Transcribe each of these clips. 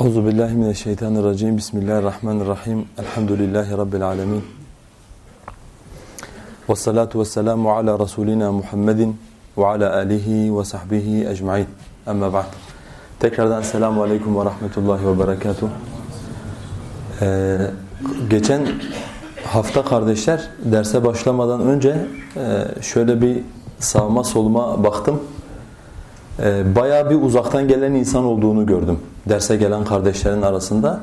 Euzu billahi mineşşeytanirracim. Bismillahirrahmanirrahim. Elhamdülillahi rabbil alamin. Ves salatu vesselamu ala rasulina Muhammedin ve ala alihi ve sahbihi ecmaîn. Amma ba'd. Tekrardan selamu aleyküm ve rahmetullahi ve berekatuh. Ee, geçen hafta kardeşler derse başlamadan önce e, şöyle bir sağma soluma baktım. E, bayağı bir uzaktan gelen insan olduğunu gördüm derse gelen kardeşlerin arasında.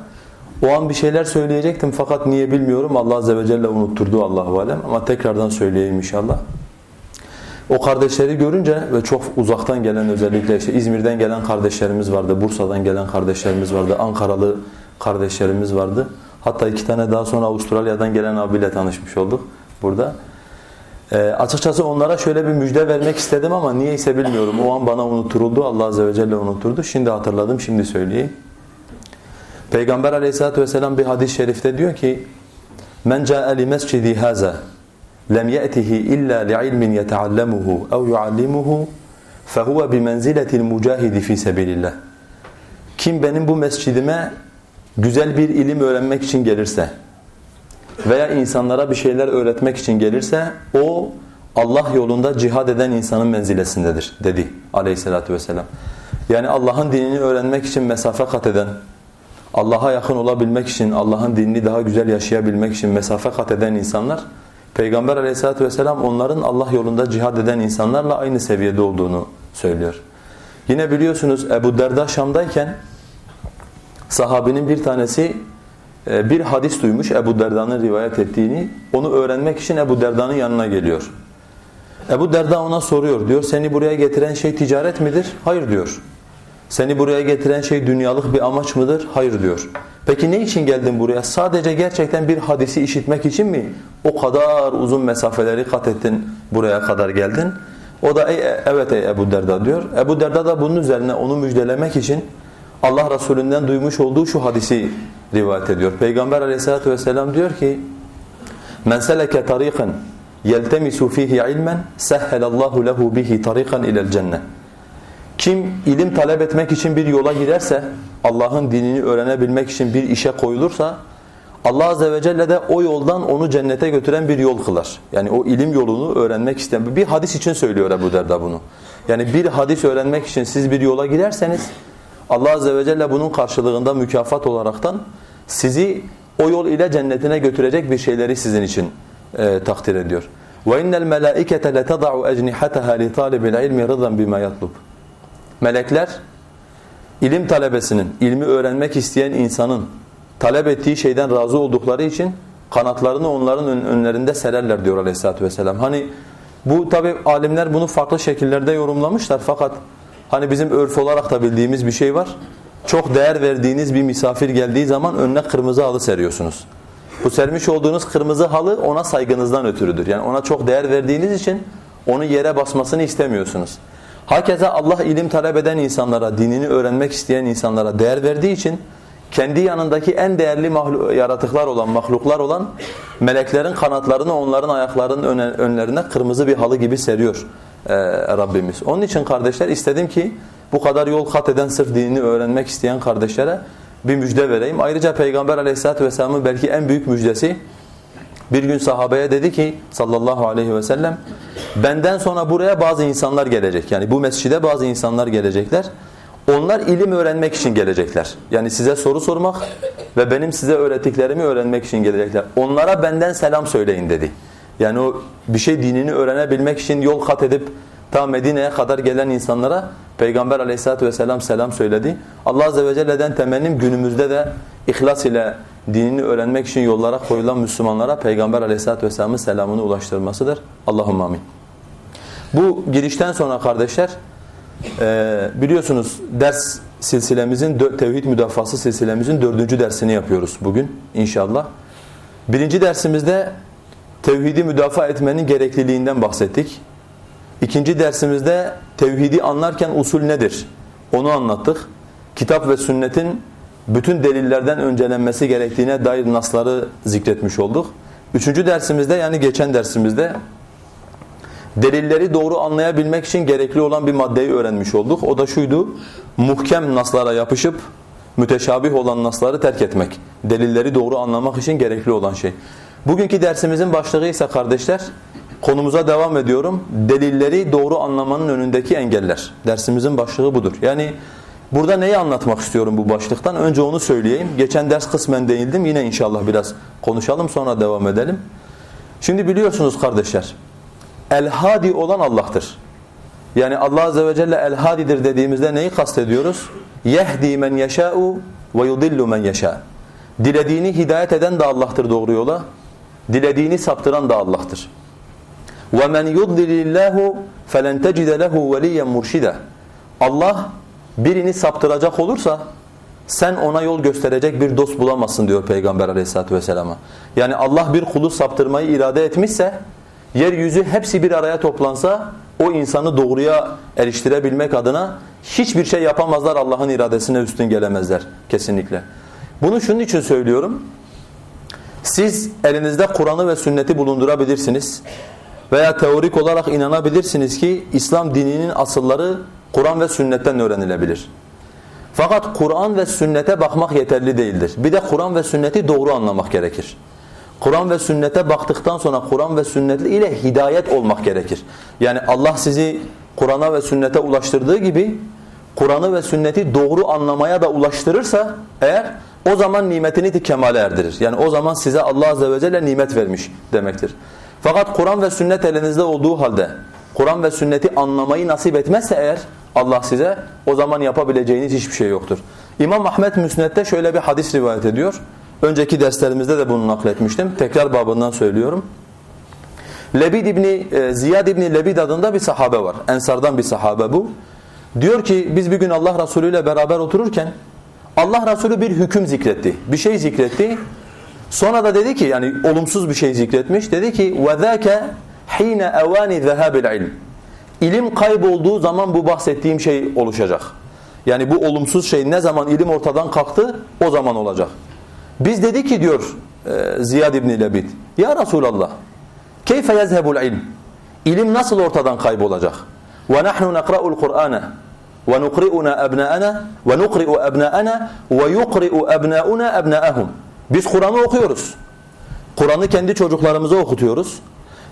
O an bir şeyler söyleyecektim fakat niye bilmiyorum. Allah Azze ve Celle unutturdu Allahu Alem ama tekrardan söyleyeyim inşallah. O kardeşleri görünce ve çok uzaktan gelen özellikle işte İzmir'den gelen kardeşlerimiz vardı, Bursa'dan gelen kardeşlerimiz vardı, Ankaralı kardeşlerimiz vardı. Hatta iki tane daha sonra Avustralya'dan gelen abiyle tanışmış olduk burada. E, açıkçası onlara şöyle bir müjde vermek istedim ama niyeyse bilmiyorum. O an bana unutturuldu. Allah Azze ve Celle unutturdu. Şimdi hatırladım, şimdi söyleyeyim. Peygamber Aleyhisselatü vesselam bir hadis-i şerifte diyor ki Men ca'e li mescidi haza lem ye'tihi illa li'ilmin yeta'allemuhu ev yu'allimuhu fehuve bimenziletil mucahidi fi sebilillah. Kim benim bu mescidime güzel bir ilim öğrenmek için gelirse veya insanlara bir şeyler öğretmek için gelirse o Allah yolunda cihad eden insanın menzilesindedir dedi aleyhissalatü vesselam. Yani Allah'ın dinini öğrenmek için mesafe kat eden, Allah'a yakın olabilmek için, Allah'ın dinini daha güzel yaşayabilmek için mesafe kat eden insanlar, Peygamber aleyhissalatü vesselam onların Allah yolunda cihad eden insanlarla aynı seviyede olduğunu söylüyor. Yine biliyorsunuz Ebu Derda Şam'dayken sahabinin bir tanesi bir hadis duymuş Ebu Derda'nın rivayet ettiğini. Onu öğrenmek için Ebu Derda'nın yanına geliyor. Ebu Derda ona soruyor. Diyor seni buraya getiren şey ticaret midir? Hayır diyor. Seni buraya getiren şey dünyalık bir amaç mıdır? Hayır diyor. Peki ne için geldin buraya? Sadece gerçekten bir hadisi işitmek için mi? O kadar uzun mesafeleri kat ettin buraya kadar geldin. O da ey, evet ey Ebu Derda diyor. Ebu Derda da bunun üzerine onu müjdelemek için Allah Resulü'nden duymuş olduğu şu hadisi rivayet ediyor. Peygamber aleyhissalatu vesselam diyor ki Men seleke tariqan yeltemisu fihi ilmen sehhelallahu lehu bihi tariqan ilel cennet. Kim ilim talep etmek için bir yola giderse, Allah'ın dinini öğrenebilmek için bir işe koyulursa Allah azze ve celle de o yoldan onu cennete götüren bir yol kılar. Yani o ilim yolunu öğrenmek isteyen bir hadis için söylüyor Ebu Derda bunu. Yani bir hadis öğrenmek için siz bir yola giderseniz Allah azze ve celle bunun karşılığında mükafat olaraktan sizi o yol ile cennetine götürecek bir şeyleri sizin için e, takdir ediyor. وَاِنَّ الْمَلَائِكَةَ لَتَضَعُ اَجْنِحَتَهَا لِطَالِبِ الْعِلْمِ رِضًا بِمَا يَطْلُبُ Melekler ilim talebesinin, ilmi öğrenmek isteyen insanın talep ettiği şeyden razı oldukları için kanatlarını onların önlerinde sererler diyor aleyhissalatü vesselam. Hani bu tabi alimler bunu farklı şekillerde yorumlamışlar fakat hani bizim örf olarak da bildiğimiz bir şey var. Çok değer verdiğiniz bir misafir geldiği zaman önüne kırmızı halı seriyorsunuz. Bu sermiş olduğunuz kırmızı halı ona saygınızdan ötürüdür. Yani ona çok değer verdiğiniz için onu yere basmasını istemiyorsunuz. Hakeza Allah ilim talep eden insanlara, dinini öğrenmek isteyen insanlara değer verdiği için kendi yanındaki en değerli yaratıklar olan, mahluklar olan meleklerin kanatlarını onların ayaklarının önlerine kırmızı bir halı gibi seriyor e, Rabbimiz. Onun için kardeşler istedim ki bu kadar yol kat eden sırf dinini öğrenmek isteyen kardeşlere bir müjde vereyim. Ayrıca Peygamber aleyhissalatu vesselamın belki en büyük müjdesi bir gün sahabeye dedi ki sallallahu aleyhi ve sellem benden sonra buraya bazı insanlar gelecek. Yani bu mescide bazı insanlar gelecekler. Onlar ilim öğrenmek için gelecekler. Yani size soru sormak ve benim size öğrettiklerimi öğrenmek için gelecekler. Onlara benden selam söyleyin dedi. Yani o bir şey dinini öğrenebilmek için yol kat edip ta Medine'ye kadar gelen insanlara Peygamber aleyhissalatu vesselam selam söyledi. Allah azze ve celle'den temennim günümüzde de ihlas ile dinini öğrenmek için yollara koyulan Müslümanlara Peygamber aleyhissalatu vesselamın selamını ulaştırmasıdır. Allahümme amin. Bu girişten sonra kardeşler e, biliyorsunuz ders silsilemizin, tevhid müdafası silsilemizin dördüncü dersini yapıyoruz bugün inşallah. Birinci dersimizde tevhidi müdafaa etmenin gerekliliğinden bahsettik. İkinci dersimizde tevhidi anlarken usul nedir? Onu anlattık. Kitap ve sünnetin bütün delillerden öncelenmesi gerektiğine dair nasları zikretmiş olduk. Üçüncü dersimizde yani geçen dersimizde delilleri doğru anlayabilmek için gerekli olan bir maddeyi öğrenmiş olduk. O da şuydu, muhkem naslara yapışıp müteşabih olan nasları terk etmek. Delilleri doğru anlamak için gerekli olan şey. Bugünkü dersimizin başlığı ise kardeşler, konumuza devam ediyorum. Delilleri doğru anlamanın önündeki engeller. Dersimizin başlığı budur. Yani burada neyi anlatmak istiyorum bu başlıktan? Önce onu söyleyeyim. Geçen ders kısmen değindim. Yine inşallah biraz konuşalım sonra devam edelim. Şimdi biliyorsunuz kardeşler, El-Hadi olan Allah'tır. Yani Allah Azze ve Celle El-Hadidir dediğimizde neyi kastediyoruz? Yehdi men yeşâ'u ve yudillu men yeşâ. Dilediğini hidayet eden de Allah'tır doğru yola Dilediğini saptıran da Allah'tır. وَمَنْ يُضْلِلِ اللّٰهُ فَلَنْ تَجِدَ لَهُ وَلِيًّا مُرْشِدًا Allah birini saptıracak olursa sen ona yol gösterecek bir dost bulamazsın diyor Peygamber aleyhissalatu vesselama. Yani Allah bir kulu saptırmayı irade etmişse yeryüzü hepsi bir araya toplansa o insanı doğruya eriştirebilmek adına hiçbir şey yapamazlar Allah'ın iradesine üstün gelemezler kesinlikle. Bunu şunun için söylüyorum. Siz elinizde Kur'an'ı ve sünneti bulundurabilirsiniz. Veya teorik olarak inanabilirsiniz ki İslam dininin asılları Kur'an ve sünnetten öğrenilebilir. Fakat Kur'an ve sünnete bakmak yeterli değildir. Bir de Kur'an ve sünneti doğru anlamak gerekir. Kur'an ve sünnete baktıktan sonra Kur'an ve sünnet ile hidayet olmak gerekir. Yani Allah sizi Kur'an'a ve sünnete ulaştırdığı gibi Kur'an'ı ve sünneti doğru anlamaya da ulaştırırsa eğer o zaman nimetini de kemale erdirir. Yani o zaman size Allah azze ve celle nimet vermiş demektir. Fakat Kur'an ve sünnet elinizde olduğu halde Kur'an ve sünneti anlamayı nasip etmezse eğer Allah size o zaman yapabileceğiniz hiçbir şey yoktur. İmam Ahmet Müsned'de şöyle bir hadis rivayet ediyor. Önceki derslerimizde de bunu nakletmiştim. Tekrar babından söylüyorum. Lebid İbni, e, Ziyad İbni Lebid adında bir sahabe var. Ensardan bir sahabe bu. Diyor ki biz bir gün Allah Resulü ile beraber otururken Allah Resulü bir hüküm zikretti. Bir şey zikretti. Sonra da dedi ki yani olumsuz bir şey zikretmiş. Dedi ki وَذَاكَ حِينَ اَوَانِ ذَهَابِ الْعِلْمِ İlim kaybolduğu zaman bu bahsettiğim şey oluşacak. Yani bu olumsuz şey ne zaman ilim ortadan kalktı o zaman olacak. Biz dedi ki diyor e, Ziyad İbni Lebid Ya Resulallah keyfe yezhebul ilm İlim nasıl ortadan kaybolacak? وَنَحْنُ نَقْرَأُ الْقُرْآنَ وَنُقْرِئُنَا أَبْنَاءَنَا وَنُقْرِئُ أَبْنَاءَنَا وَيُقْرِئُ أَبْنَاؤُنَا أَبْنَاءَهُمْ Biz Kur'an'ı okuyoruz. Kur'an'ı kendi çocuklarımıza okutuyoruz.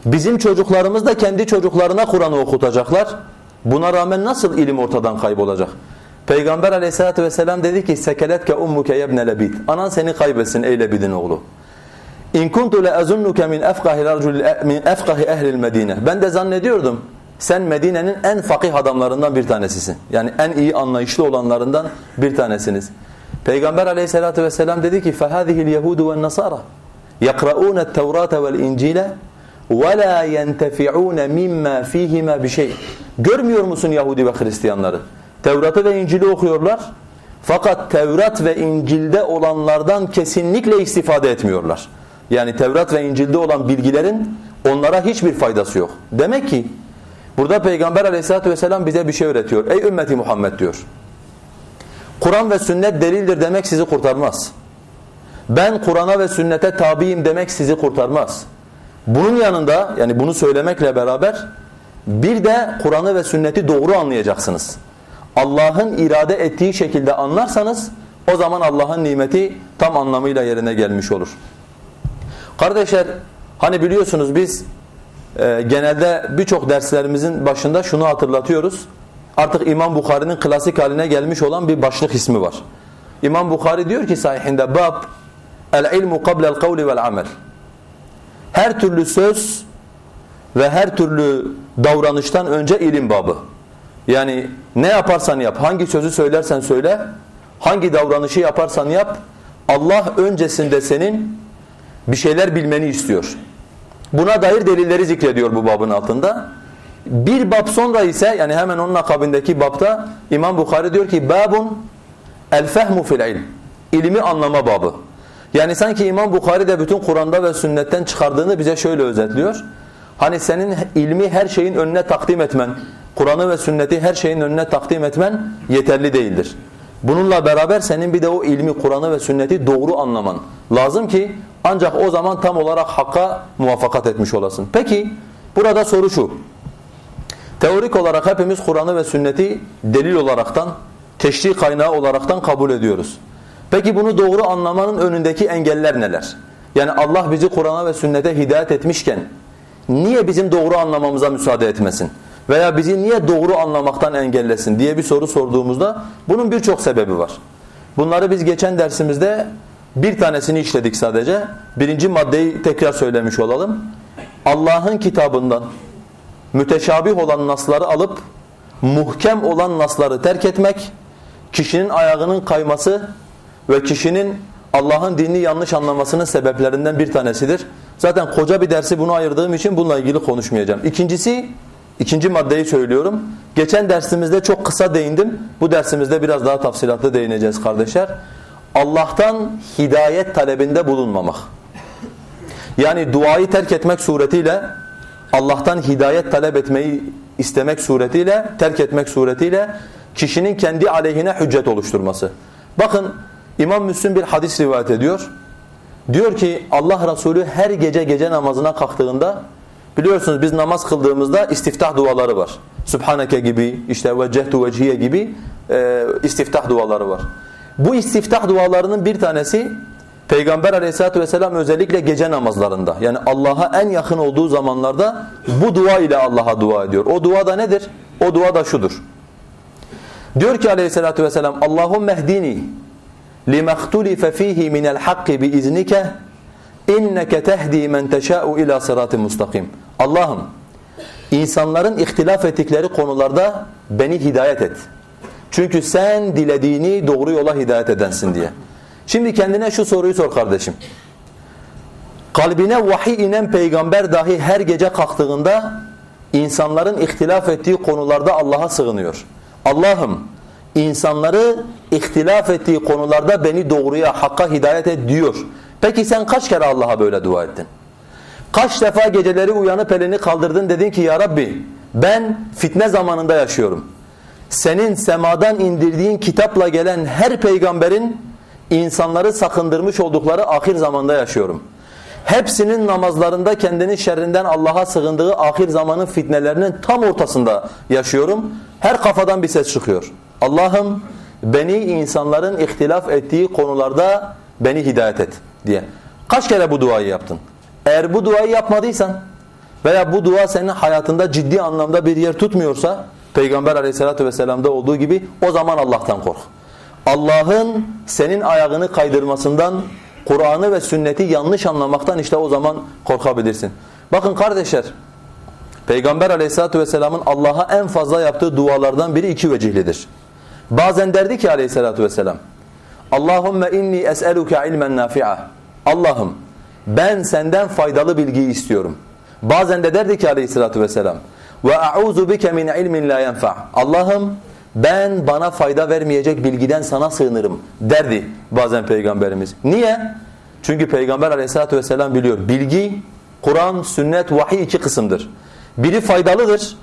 Bizim çocuklarımız da kendi çocuklarına Kur'an'ı okutacaklar. Buna rağmen nasıl ilim ortadan kaybolacak? Peygamber aleyhissalatü vesselam dedi ki sekeletke ummuke yebne lebid. Anan seni kaybetsin ey Lebid'in oğlu. İn kuntu le azunnuke min efkahi min efkahi ehlil Medine. Ben de zannediyordum sen Medine'nin en fakih adamlarından bir tanesisin. Yani en iyi anlayışlı olanlarından bir tanesiniz. Peygamber aleyhissalatü vesselam dedi ki فَهَذِهِ الْيَهُودُ وَالنَّصَارَ يَقْرَؤُونَ التَّوْرَاتَ وَالْاِنْجِيلَ وَلَا يَنْتَفِعُونَ مِمَّا ف۪يهِمَا بِشَيْءٍ Görmüyor musun Yahudi ve Hristiyanları? Tevrat'ı ve İncil'i okuyorlar. Fakat Tevrat ve İncil'de olanlardan kesinlikle istifade etmiyorlar. Yani Tevrat ve İncil'de olan bilgilerin onlara hiçbir faydası yok. Demek ki burada Peygamber aleyhissalatü vesselam bize bir şey öğretiyor. Ey ümmeti Muhammed diyor. Kur'an ve sünnet delildir demek sizi kurtarmaz. Ben Kur'an'a ve sünnete tabiyim demek sizi kurtarmaz. Bunun yanında yani bunu söylemekle beraber bir de Kur'an'ı ve sünneti doğru anlayacaksınız. Allah'ın irade ettiği şekilde anlarsanız o zaman Allah'ın nimeti tam anlamıyla yerine gelmiş olur. Kardeşler hani biliyorsunuz biz e, genelde birçok derslerimizin başında şunu hatırlatıyoruz. Artık İmam Bukhari'nin klasik haline gelmiş olan bir başlık ismi var. İmam Bukhari diyor ki sahihinde bab el ilmu qabla'l kavli vel amel. Her türlü söz ve her türlü davranıştan önce ilim babı. Yani ne yaparsan yap, hangi sözü söylersen söyle, hangi davranışı yaparsan yap, Allah öncesinde senin bir şeyler bilmeni istiyor. Buna dair delilleri zikrediyor bu babın altında. Bir bab sonra ise yani hemen onun akabindeki babta İmam Bukhari diyor ki babun el fehmu fil ilm. İlmi anlama babı. Yani sanki İmam Bukhari de bütün Kur'an'da ve sünnetten çıkardığını bize şöyle özetliyor. Hani senin ilmi her şeyin önüne takdim etmen, Kur'an'ı ve sünneti her şeyin önüne takdim etmen yeterli değildir. Bununla beraber senin bir de o ilmi, Kur'an'ı ve sünneti doğru anlaman lazım ki ancak o zaman tam olarak hakka muvaffakat etmiş olasın. Peki burada soru şu. Teorik olarak hepimiz Kur'an'ı ve sünneti delil olaraktan, teşri kaynağı olaraktan kabul ediyoruz. Peki bunu doğru anlamanın önündeki engeller neler? Yani Allah bizi Kur'an'a ve sünnete hidayet etmişken niye bizim doğru anlamamıza müsaade etmesin? Veya bizi niye doğru anlamaktan engellesin diye bir soru sorduğumuzda bunun birçok sebebi var. Bunları biz geçen dersimizde bir tanesini işledik sadece. Birinci maddeyi tekrar söylemiş olalım. Allah'ın kitabından müteşabih olan nasları alıp muhkem olan nasları terk etmek, kişinin ayağının kayması ve kişinin Allah'ın dinini yanlış anlamasının sebeplerinden bir tanesidir. Zaten koca bir dersi bunu ayırdığım için bununla ilgili konuşmayacağım. İkincisi, ikinci maddeyi söylüyorum. Geçen dersimizde çok kısa değindim. Bu dersimizde biraz daha tafsilatlı değineceğiz kardeşler. Allah'tan hidayet talebinde bulunmamak. Yani duayı terk etmek suretiyle Allah'tan hidayet talep etmeyi istemek suretiyle, terk etmek suretiyle kişinin kendi aleyhine hüccet oluşturması. Bakın İmam Müslim bir hadis rivayet ediyor. Diyor ki Allah Resulü her gece gece namazına kalktığında biliyorsunuz biz namaz kıldığımızda istiftah duaları var. Sübhaneke gibi işte vecehtu vecihiye gibi e, istiftah duaları var. Bu istiftah dualarının bir tanesi Peygamber aleyhissalatü vesselam özellikle gece namazlarında yani Allah'a en yakın olduğu zamanlarda bu dua ile Allah'a dua ediyor. O dua da nedir? O dua da şudur. Diyor ki aleyhissalatü vesselam Allahümme ehdini limehtulife fihi minel hakki biiznike inneke tehdi men teşâ'u ila sırat-ı mustakim. Allah'ım insanların ihtilaf ettikleri konularda beni hidayet et. Çünkü sen dilediğini doğru yola hidayet edensin diye. Şimdi kendine şu soruyu sor kardeşim. Kalbine vahiy inen peygamber dahi her gece kalktığında insanların ihtilaf ettiği konularda Allah'a sığınıyor. Allah'ım insanları ihtilaf ettiği konularda beni doğruya, hakka hidayet et diyor. Peki sen kaç kere Allah'a böyle dua ettin? Kaç defa geceleri uyanıp elini kaldırdın dedin ki ya Rabbi ben fitne zamanında yaşıyorum. Senin semadan indirdiğin kitapla gelen her peygamberin insanları sakındırmış oldukları ahir zamanda yaşıyorum. Hepsinin namazlarında kendini şerrinden Allah'a sığındığı ahir zamanın fitnelerinin tam ortasında yaşıyorum. Her kafadan bir ses çıkıyor. Allah'ım beni insanların ihtilaf ettiği konularda beni hidayet et diye. Kaç kere bu duayı yaptın? Eğer bu duayı yapmadıysan veya bu dua senin hayatında ciddi anlamda bir yer tutmuyorsa Peygamber aleyhissalatü vesselam'da olduğu gibi o zaman Allah'tan kork. Allah'ın senin ayağını kaydırmasından, Kur'an'ı ve sünneti yanlış anlamaktan işte o zaman korkabilirsin. Bakın kardeşler, Peygamber aleyhissalatü vesselamın Allah'a en fazla yaptığı dualardan biri iki vecihlidir. Bazen derdi ki aleyhissalatü vesselam, Allahümme inni es'eluke ilmen nafi'a. Allah'ım ben senden faydalı bilgiyi istiyorum. Bazen de derdi ki aleyhissalatü vesselam, ve a'udhu bike min ilmin la yenfa. Allah'ım ben bana fayda vermeyecek bilgiden sana sığınırım derdi bazen peygamberimiz. Niye? Çünkü peygamber aleyhissalatü vesselam biliyor. Bilgi, Kur'an, sünnet, vahiy iki kısımdır. Biri faydalıdır.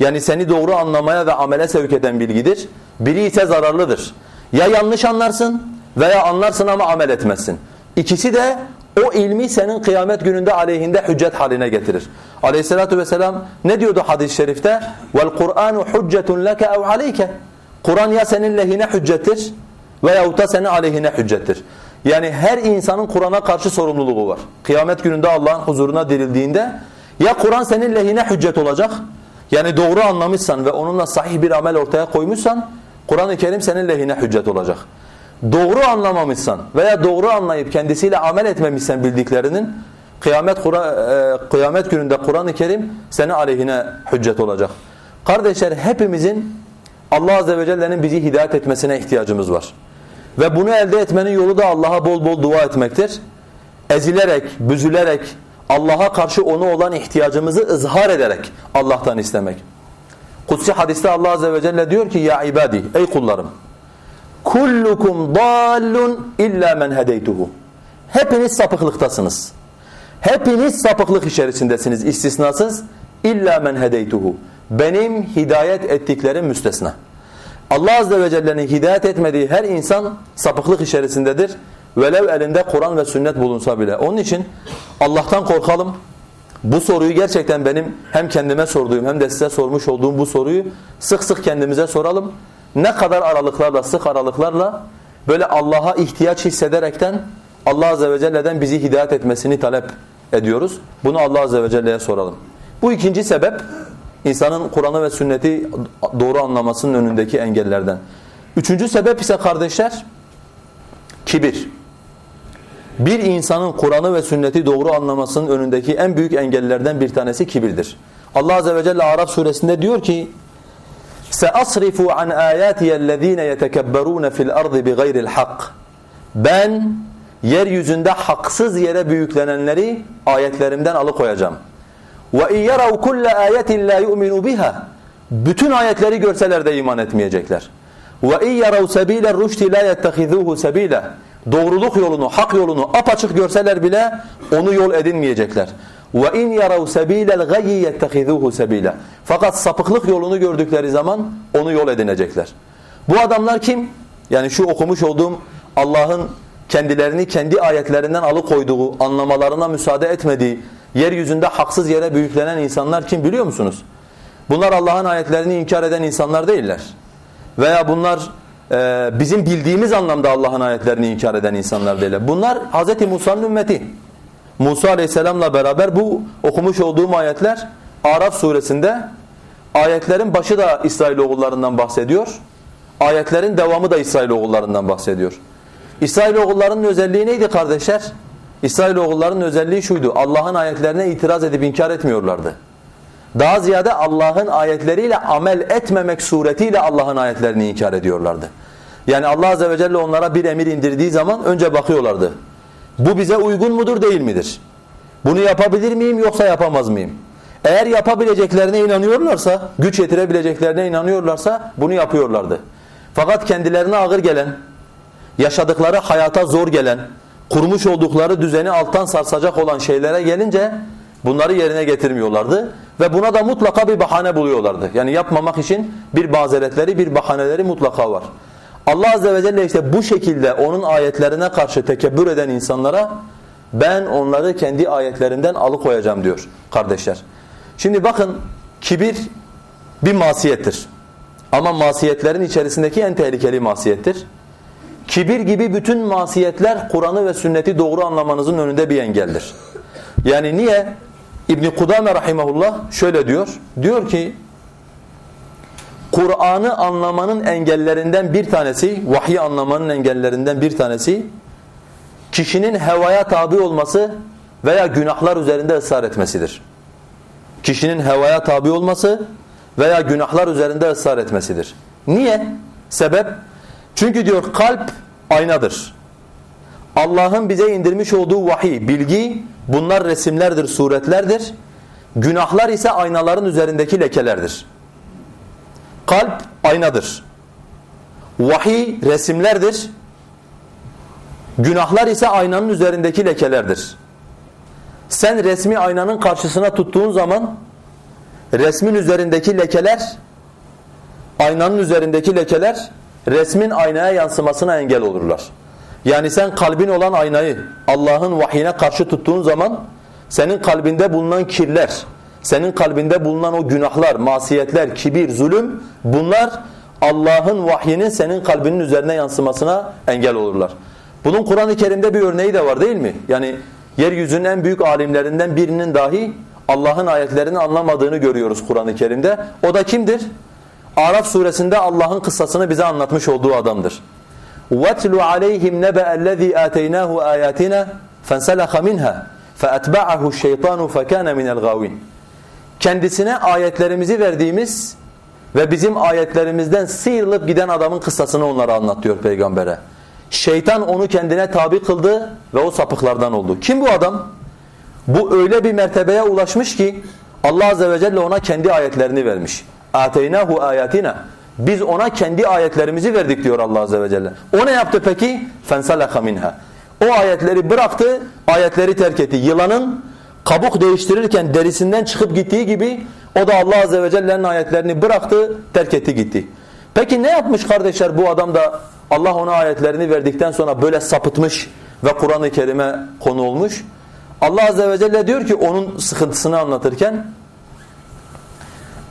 Yani seni doğru anlamaya ve amele sevk eden bilgidir. Biri ise zararlıdır. Ya yanlış anlarsın veya anlarsın ama amel etmezsin. İkisi de o ilmi senin kıyamet gününde aleyhinde hüccet haline getirir. Aleyhissalatu vesselam ne diyordu hadis-i şerifte? Vel Kur'anu hüccetun leke ev aleyke. Kur'an ya senin lehine hüccettir veyahut da senin aleyhine hüccettir. Yani her insanın Kur'an'a karşı sorumluluğu var. Kıyamet gününde Allah'ın huzuruna dirildiğinde ya Kur'an senin lehine hüccet olacak. Yani doğru anlamışsan ve onunla sahih bir amel ortaya koymuşsan Kur'an-ı Kerim senin lehine hüccet olacak doğru anlamamışsan veya doğru anlayıp kendisiyle amel etmemişsen bildiklerinin kıyamet e, kıyamet gününde Kur'an-ı Kerim senin aleyhine hüccet olacak. Kardeşler hepimizin Allah azze ve celle'nin bizi hidayet etmesine ihtiyacımız var. Ve bunu elde etmenin yolu da Allah'a bol bol dua etmektir. Ezilerek, büzülerek, Allah'a karşı onu olan ihtiyacımızı ızhar ederek Allah'tan istemek. Kutsi hadiste Allah azze ve celle diyor ki ya ibadi ey kullarım kullukum dallun illa men hedeytuhu. Hepiniz sapıklıktasınız. Hepiniz sapıklık içerisindesiniz istisnasız. İlla men hedeytuhu. Benim hidayet ettiklerim müstesna. Allah azze ve celle'nin hidayet etmediği her insan sapıklık içerisindedir. Velev elinde Kur'an ve sünnet bulunsa bile. Onun için Allah'tan korkalım. Bu soruyu gerçekten benim hem kendime sorduğum hem de size sormuş olduğum bu soruyu sık sık kendimize soralım ne kadar aralıklarla, sık aralıklarla böyle Allah'a ihtiyaç hissederekten Allah Azze ve Celle'den bizi hidayet etmesini talep ediyoruz. Bunu Allah Azze ve Celle'ye soralım. Bu ikinci sebep insanın Kur'an'ı ve sünneti doğru anlamasının önündeki engellerden. Üçüncü sebep ise kardeşler kibir. Bir insanın Kur'an'ı ve sünneti doğru anlamasının önündeki en büyük engellerden bir tanesi kibirdir. Allah Azze ve Celle Araf suresinde diyor ki Seasrifu an ayatiyellezine yetekebberun fil ardı bi gayril hak. Ben yeryüzünde haksız yere büyüklenenleri ayetlerimden alıkoyacağım. Ve iyyarav kulle ayetin la yu'minu biha. Bütün ayetleri görseler de iman etmeyecekler. Ve iyyarav sabile rushdi la yettehizuhu sabila. Doğruluk yolunu, hak yolunu apaçık görseler bile onu yol edinmeyecekler. Ve in yarav sebilel gayyi yettehizuhu sebile. Fakat sapıklık yolunu gördükleri zaman onu yol edinecekler. Bu adamlar kim? Yani şu okumuş olduğum Allah'ın kendilerini kendi ayetlerinden alıkoyduğu, anlamalarına müsaade etmediği, yeryüzünde haksız yere büyüklenen insanlar kim biliyor musunuz? Bunlar Allah'ın ayetlerini inkar eden insanlar değiller. Veya bunlar e, bizim bildiğimiz anlamda Allah'ın ayetlerini inkar eden insanlar değiller. Bunlar Hz. Musa'nın ümmeti. Musa aleyhisselamla beraber bu okumuş olduğum ayetler Araf suresinde ayetlerin başı da İsrailoğullarından bahsediyor. Ayetlerin devamı da İsrailoğullarından bahsediyor. İsrailoğullarının özelliği neydi kardeşler? İsrailoğullarının özelliği şuydu. Allah'ın ayetlerine itiraz edip inkar etmiyorlardı. Daha ziyade Allah'ın ayetleriyle amel etmemek suretiyle Allah'ın ayetlerini inkar ediyorlardı. Yani Allah Azze ve Celle onlara bir emir indirdiği zaman önce bakıyorlardı. Bu bize uygun mudur değil midir? Bunu yapabilir miyim yoksa yapamaz mıyım? Eğer yapabileceklerine inanıyorlarsa, güç yetirebileceklerine inanıyorlarsa bunu yapıyorlardı. Fakat kendilerine ağır gelen, yaşadıkları hayata zor gelen, kurmuş oldukları düzeni alttan sarsacak olan şeylere gelince bunları yerine getirmiyorlardı. Ve buna da mutlaka bir bahane buluyorlardı. Yani yapmamak için bir mazeretleri, bir bahaneleri mutlaka var. Allah Azze ve Celle işte bu şekilde onun ayetlerine karşı tekebbür eden insanlara ben onları kendi ayetlerimden alıkoyacağım diyor kardeşler. Şimdi bakın kibir bir masiyettir. Ama masiyetlerin içerisindeki en tehlikeli masiyettir. Kibir gibi bütün masiyetler Kur'an'ı ve sünneti doğru anlamanızın önünde bir engeldir. Yani niye? İbn Kudame rahimehullah şöyle diyor. Diyor ki Kur'an'ı anlamanın engellerinden bir tanesi, vahyi anlamanın engellerinden bir tanesi kişinin hevaya tabi olması veya günahlar üzerinde ısrar etmesidir. Kişinin hevaya tabi olması veya günahlar üzerinde ısrar etmesidir. Niye? Sebep? Çünkü diyor kalp aynadır. Allah'ın bize indirmiş olduğu vahiy, bilgi bunlar resimlerdir, suretlerdir. Günahlar ise aynaların üzerindeki lekelerdir. Kalp aynadır. Vahiy resimlerdir. Günahlar ise aynanın üzerindeki lekelerdir. Sen resmi aynanın karşısına tuttuğun zaman resmin üzerindeki lekeler aynanın üzerindeki lekeler resmin aynaya yansımasına engel olurlar. Yani sen kalbin olan aynayı Allah'ın vahyine karşı tuttuğun zaman senin kalbinde bulunan kirler, senin kalbinde bulunan o günahlar, masiyetler, kibir, zulüm bunlar Allah'ın vahyinin senin kalbinin üzerine yansımasına engel olurlar. Bunun Kur'an-ı Kerim'de bir örneği de var değil mi? Yani yeryüzünün en büyük alimlerinden birinin dahi Allah'ın ayetlerini anlamadığını görüyoruz Kur'an-ı Kerim'de. O da kimdir? Araf suresinde Allah'ın kıssasını bize anlatmış olduğu adamdır. وَاتْلُ عَلَيْهِمْ نَبَأَ الَّذ۪ي آتَيْنَاهُ آيَاتِنَا فَانْسَلَخَ مِنْهَا فَأَتْبَعَهُ الشَّيْطَانُ فَكَانَ مِنَ الْغَاوِينَ kendisine ayetlerimizi verdiğimiz ve bizim ayetlerimizden sıyrılıp giden adamın kıssasını onlara anlatıyor peygambere. Şeytan onu kendine tabi kıldı ve o sapıklardan oldu. Kim bu adam? Bu öyle bir mertebeye ulaşmış ki Allah azze ve celle ona kendi ayetlerini vermiş. Ateynahu ayatina. Biz ona kendi ayetlerimizi verdik diyor Allah azze ve celle. O ne yaptı peki? Fensalaha minha. O ayetleri bıraktı, ayetleri terk etti. Yılanın kabuk değiştirirken derisinden çıkıp gittiği gibi o da Allah Azze ve Celle'nin ayetlerini bıraktı, terk etti gitti. Peki ne yapmış kardeşler bu adam da Allah ona ayetlerini verdikten sonra böyle sapıtmış ve Kur'an-ı Kerim'e konu olmuş? Allah Azze ve Celle diyor ki onun sıkıntısını anlatırken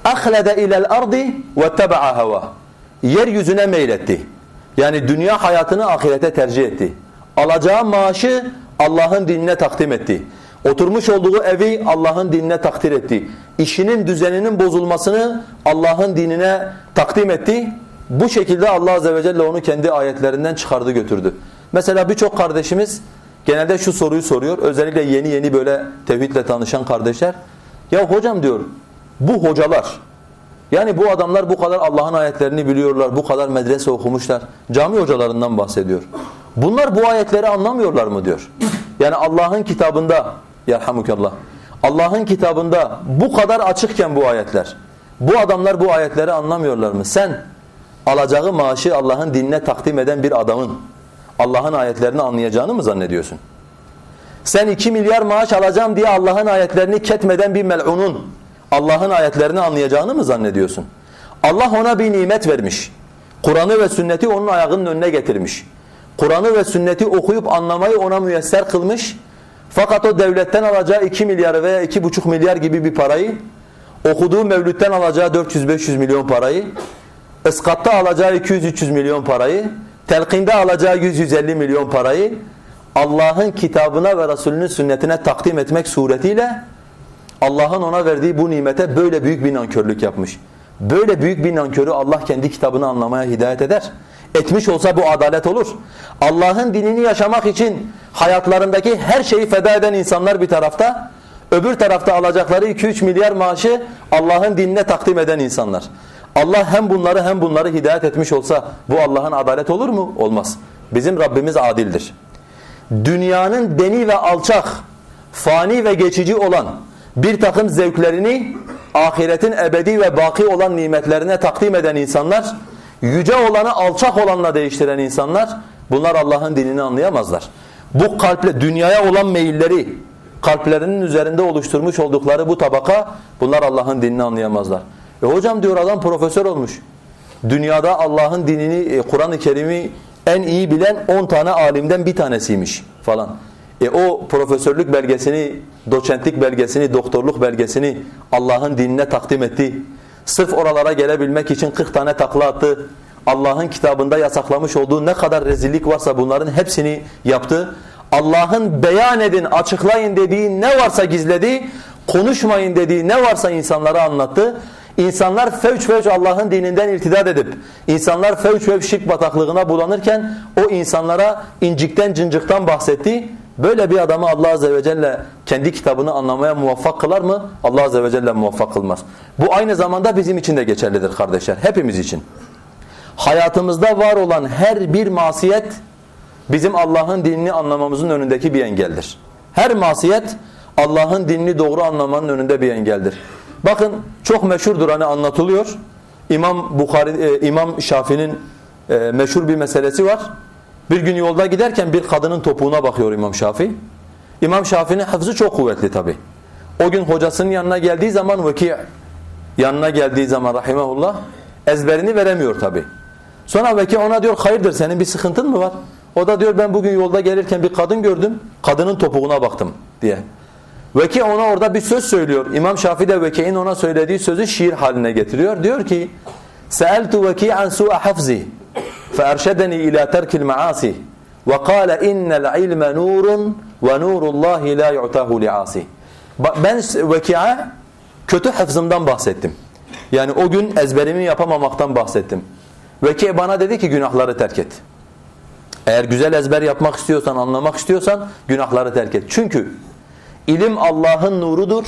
اَخْلَدَ اِلَى الْاَرْضِ وَاتَّبَعَ هَوَى Yeryüzüne meyletti. Yani dünya hayatını ahirete tercih etti. Alacağı maaşı Allah'ın dinine takdim etti. Oturmuş olduğu evi Allah'ın dinine takdir etti. İşinin düzeninin bozulmasını Allah'ın dinine takdim etti. Bu şekilde Allah Azze ve Celle onu kendi ayetlerinden çıkardı götürdü. Mesela birçok kardeşimiz genelde şu soruyu soruyor. Özellikle yeni yeni böyle tevhidle tanışan kardeşler. Ya hocam diyor bu hocalar yani bu adamlar bu kadar Allah'ın ayetlerini biliyorlar, bu kadar medrese okumuşlar. Cami hocalarından bahsediyor. Bunlar bu ayetleri anlamıyorlar mı diyor. Yani Allah'ın kitabında yerhamukallah. Allah'ın kitabında bu kadar açıkken bu ayetler. Bu adamlar bu ayetleri anlamıyorlar mı? Sen alacağı maaşı Allah'ın dinine takdim eden bir adamın Allah'ın ayetlerini anlayacağını mı zannediyorsun? Sen iki milyar maaş alacağım diye Allah'ın ayetlerini ketmeden bir mel'unun Allah'ın ayetlerini anlayacağını mı zannediyorsun? Allah ona bir nimet vermiş. Kur'an'ı ve sünneti onun ayağının önüne getirmiş. Kur'an'ı ve sünneti okuyup anlamayı ona müyesser kılmış. Fakat o devletten alacağı 2 milyar veya 2,5 milyar gibi bir parayı, okuduğu mevlütten alacağı 400-500 milyon parayı, ıskatta alacağı 200-300 milyon parayı, telkinde alacağı 100-150 milyon parayı Allah'ın kitabına ve Resulünün sünnetine takdim etmek suretiyle Allah'ın ona verdiği bu nimete böyle büyük bir nankörlük yapmış. Böyle büyük bir nankörü Allah kendi kitabını anlamaya hidayet eder. Etmiş olsa bu adalet olur. Allah'ın dinini yaşamak için hayatlarındaki her şeyi feda eden insanlar bir tarafta, öbür tarafta alacakları 2-3 milyar maaşı Allah'ın dinine takdim eden insanlar. Allah hem bunları hem bunları hidayet etmiş olsa bu Allah'ın adalet olur mu? Olmaz. Bizim Rabbimiz adildir. Dünyanın deni ve alçak, fani ve geçici olan bir takım zevklerini ahiretin ebedi ve baki olan nimetlerine takdim eden insanlar, yüce olanı alçak olanla değiştiren insanlar, bunlar Allah'ın dinini anlayamazlar. Bu kalple dünyaya olan meyilleri, kalplerinin üzerinde oluşturmuş oldukları bu tabaka, bunlar Allah'ın dinini anlayamazlar. E hocam diyor adam profesör olmuş. Dünyada Allah'ın dinini, e, Kur'an-ı Kerim'i en iyi bilen 10 tane alimden bir tanesiymiş falan. E o profesörlük belgesini, doçentlik belgesini, doktorluk belgesini Allah'ın dinine takdim etti. Sırf oralara gelebilmek için 40 tane takla attı. Allah'ın kitabında yasaklamış olduğu ne kadar rezillik varsa bunların hepsini yaptı. Allah'ın beyan edin, açıklayın dediği ne varsa gizledi. Konuşmayın dediği ne varsa insanlara anlattı. İnsanlar fevç fevç Allah'ın dininden irtidat edip, insanlar fevç fevç şirk bataklığına bulanırken o insanlara incikten cincikten bahsetti. Böyle bir adamı Allah Azze ve Celle kendi kitabını anlamaya muvaffak kılar mı? Allah Azze ve Celle muvaffak kılmaz. Bu aynı zamanda bizim için de geçerlidir kardeşler. Hepimiz için. Hayatımızda var olan her bir masiyet bizim Allah'ın dinini anlamamızın önündeki bir engeldir. Her masiyet Allah'ın dinini doğru anlamanın önünde bir engeldir. Bakın çok meşhurdur hani anlatılıyor. İmam Bukhari e, İmam Şafii'nin e, meşhur bir meselesi var. Bir gün yolda giderken bir kadının topuğuna bakıyor İmam Şafii. İmam Şafii'nin hafızı çok kuvvetli tabi. O gün hocasının yanına geldiği zaman Vaki yanına geldiği zaman rahimahullah ezberini veremiyor tabi. Sonra Vaki ona diyor hayırdır senin bir sıkıntın mı var? O da diyor ben bugün yolda gelirken bir kadın gördüm. Kadının topuğuna baktım diye. Veki ona orada bir söz söylüyor. İmam Şafii de Veki'nin ona söylediği sözü şiir haline getiriyor. Diyor ki: "Sa'altu Veki'an su'a hafzi فأرشدني إلى ترك المعاصي وقال إن العلم نور ونور الله لا يعطاه لعاصي ben vekia kötü hafızımdan bahsettim. Yani o gün ezberimi yapamamaktan bahsettim. Veki bana dedi ki günahları terk et. Eğer güzel ezber yapmak istiyorsan, anlamak istiyorsan günahları terk et. Çünkü ilim Allah'ın nurudur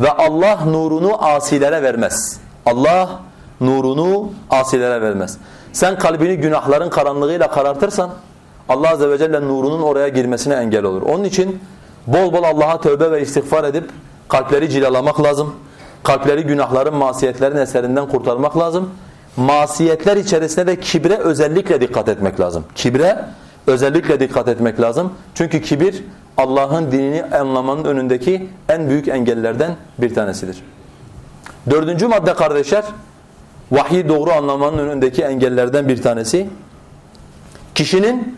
ve Allah nurunu asilere vermez. Allah nurunu asilere vermez. Sen kalbini günahların karanlığıyla karartırsan Allah Azze ve Celle nurunun oraya girmesine engel olur. Onun için bol bol Allah'a tövbe ve istiğfar edip kalpleri cilalamak lazım. Kalpleri günahların, masiyetlerin eserinden kurtarmak lazım. Masiyetler içerisinde de kibre özellikle dikkat etmek lazım. Kibre özellikle dikkat etmek lazım. Çünkü kibir Allah'ın dinini anlamanın önündeki en büyük engellerden bir tanesidir. Dördüncü madde kardeşler, vahyi doğru anlamanın önündeki engellerden bir tanesi kişinin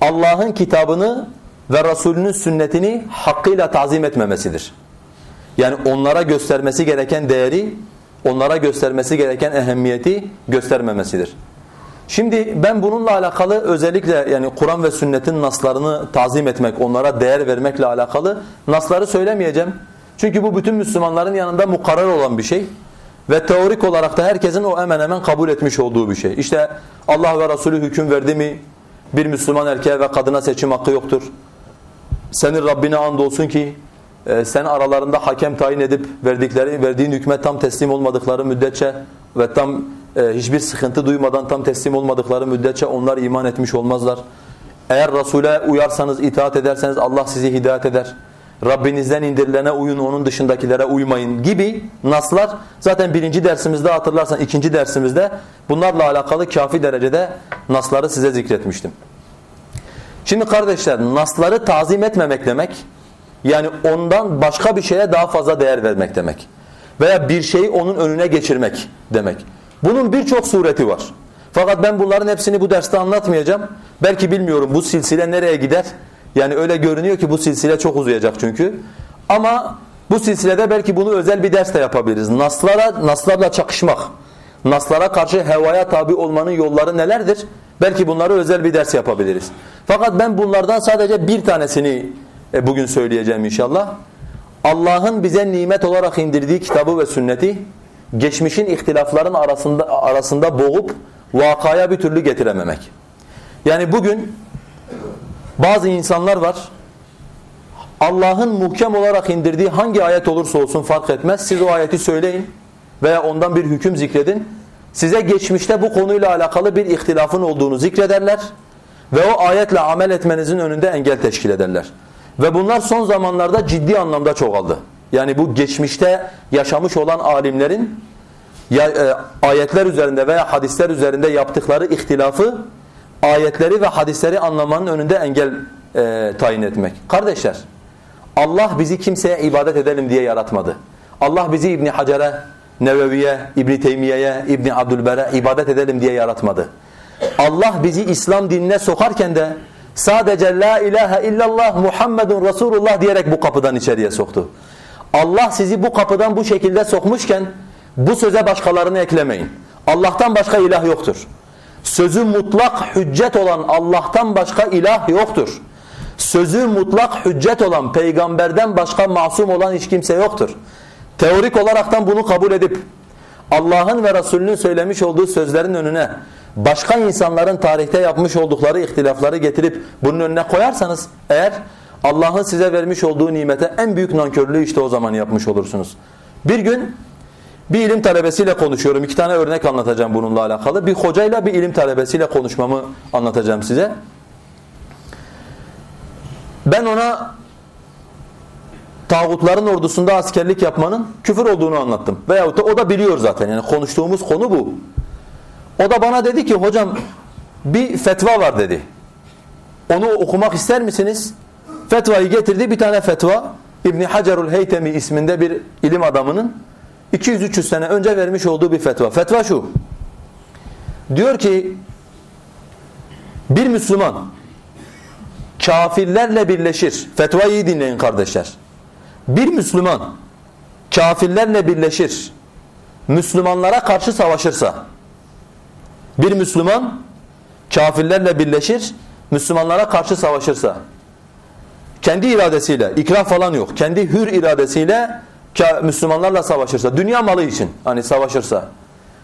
Allah'ın kitabını ve Resulünün sünnetini hakkıyla tazim etmemesidir. Yani onlara göstermesi gereken değeri, onlara göstermesi gereken ehemmiyeti göstermemesidir. Şimdi ben bununla alakalı özellikle yani Kur'an ve sünnetin naslarını tazim etmek, onlara değer vermekle alakalı nasları söylemeyeceğim. Çünkü bu bütün Müslümanların yanında mukarrer olan bir şey. Ve teorik olarak da herkesin o hemen hemen kabul etmiş olduğu bir şey. İşte Allah ve Resulü hüküm verdi mi bir Müslüman erkeğe ve kadına seçim hakkı yoktur. Senin Rabbine andolsun ki e, sen aralarında hakem tayin edip verdikleri verdiğin hükme tam teslim olmadıkları müddetçe ve tam e, hiçbir sıkıntı duymadan tam teslim olmadıkları müddetçe onlar iman etmiş olmazlar. Eğer Resul'e uyarsanız, itaat ederseniz Allah sizi hidayet eder. Rabbinizden indirilene uyun, onun dışındakilere uymayın gibi naslar zaten birinci dersimizde hatırlarsan ikinci dersimizde bunlarla alakalı kafi derecede nasları size zikretmiştim. Şimdi kardeşler nasları tazim etmemek demek yani ondan başka bir şeye daha fazla değer vermek demek. Veya bir şeyi onun önüne geçirmek demek. Bunun birçok sureti var. Fakat ben bunların hepsini bu derste anlatmayacağım. Belki bilmiyorum bu silsile nereye gider. Yani öyle görünüyor ki bu silsile çok uzayacak çünkü. Ama bu silsilede belki bunu özel bir ders de yapabiliriz. Naslara, naslarla çakışmak, naslara karşı hevaya tabi olmanın yolları nelerdir? Belki bunları özel bir ders yapabiliriz. Fakat ben bunlardan sadece bir tanesini e, bugün söyleyeceğim inşallah. Allah'ın bize nimet olarak indirdiği kitabı ve sünneti geçmişin ihtilafların arasında arasında boğup vakaya bir türlü getirememek. Yani bugün bazı insanlar var Allah'ın muhkem olarak indirdiği hangi ayet olursa olsun fark etmez. Siz o ayeti söyleyin veya ondan bir hüküm zikredin. Size geçmişte bu konuyla alakalı bir ihtilafın olduğunu zikrederler ve o ayetle amel etmenizin önünde engel teşkil ederler. Ve bunlar son zamanlarda ciddi anlamda çoğaldı. Yani bu geçmişte yaşamış olan alimlerin e, ayetler üzerinde veya hadisler üzerinde yaptıkları ihtilafı ayetleri ve hadisleri anlamanın önünde engel e, tayin etmek. Kardeşler Allah bizi kimseye ibadet edelim diye yaratmadı. Allah bizi İbn Hacer'e, Nevevi'ye, İbn Teymiye'ye, İbn Abdülber'e ibadet edelim diye yaratmadı. Allah bizi İslam dinine sokarken de sadece la ilahe illallah Muhammedun Resulullah diyerek bu kapıdan içeriye soktu. Allah sizi bu kapıdan bu şekilde sokmuşken bu söze başkalarını eklemeyin. Allah'tan başka ilah yoktur. Sözü mutlak hüccet olan Allah'tan başka ilah yoktur. Sözü mutlak hüccet olan peygamberden başka masum olan hiç kimse yoktur. Teorik olaraktan bunu kabul edip Allah'ın ve Resulünün söylemiş olduğu sözlerin önüne başka insanların tarihte yapmış oldukları ihtilafları getirip bunun önüne koyarsanız eğer Allah'ın size vermiş olduğu nimete en büyük nankörlüğü işte o zaman yapmış olursunuz. Bir gün bir ilim talebesiyle konuşuyorum. İki tane örnek anlatacağım bununla alakalı. Bir hocayla bir ilim talebesiyle konuşmamı anlatacağım size. Ben ona tağutların ordusunda askerlik yapmanın küfür olduğunu anlattım. Veyahut da o da biliyor zaten. Yani konuştuğumuz konu bu. O da bana dedi ki hocam bir fetva var dedi. Onu okumak ister misiniz? Fetvayı getirdi. Bir tane fetva İbni Hacerul Heytemi isminde bir ilim adamının 200-300 sene önce vermiş olduğu bir fetva. Fetva şu. Diyor ki bir Müslüman kafirlerle birleşir. Fetvayı iyi dinleyin kardeşler. Bir Müslüman kafirlerle birleşir. Müslümanlara karşı savaşırsa bir Müslüman kafirlerle birleşir. Müslümanlara karşı savaşırsa kendi iradesiyle ikrah falan yok. Kendi hür iradesiyle Müslümanlarla savaşırsa, dünya malı için hani savaşırsa,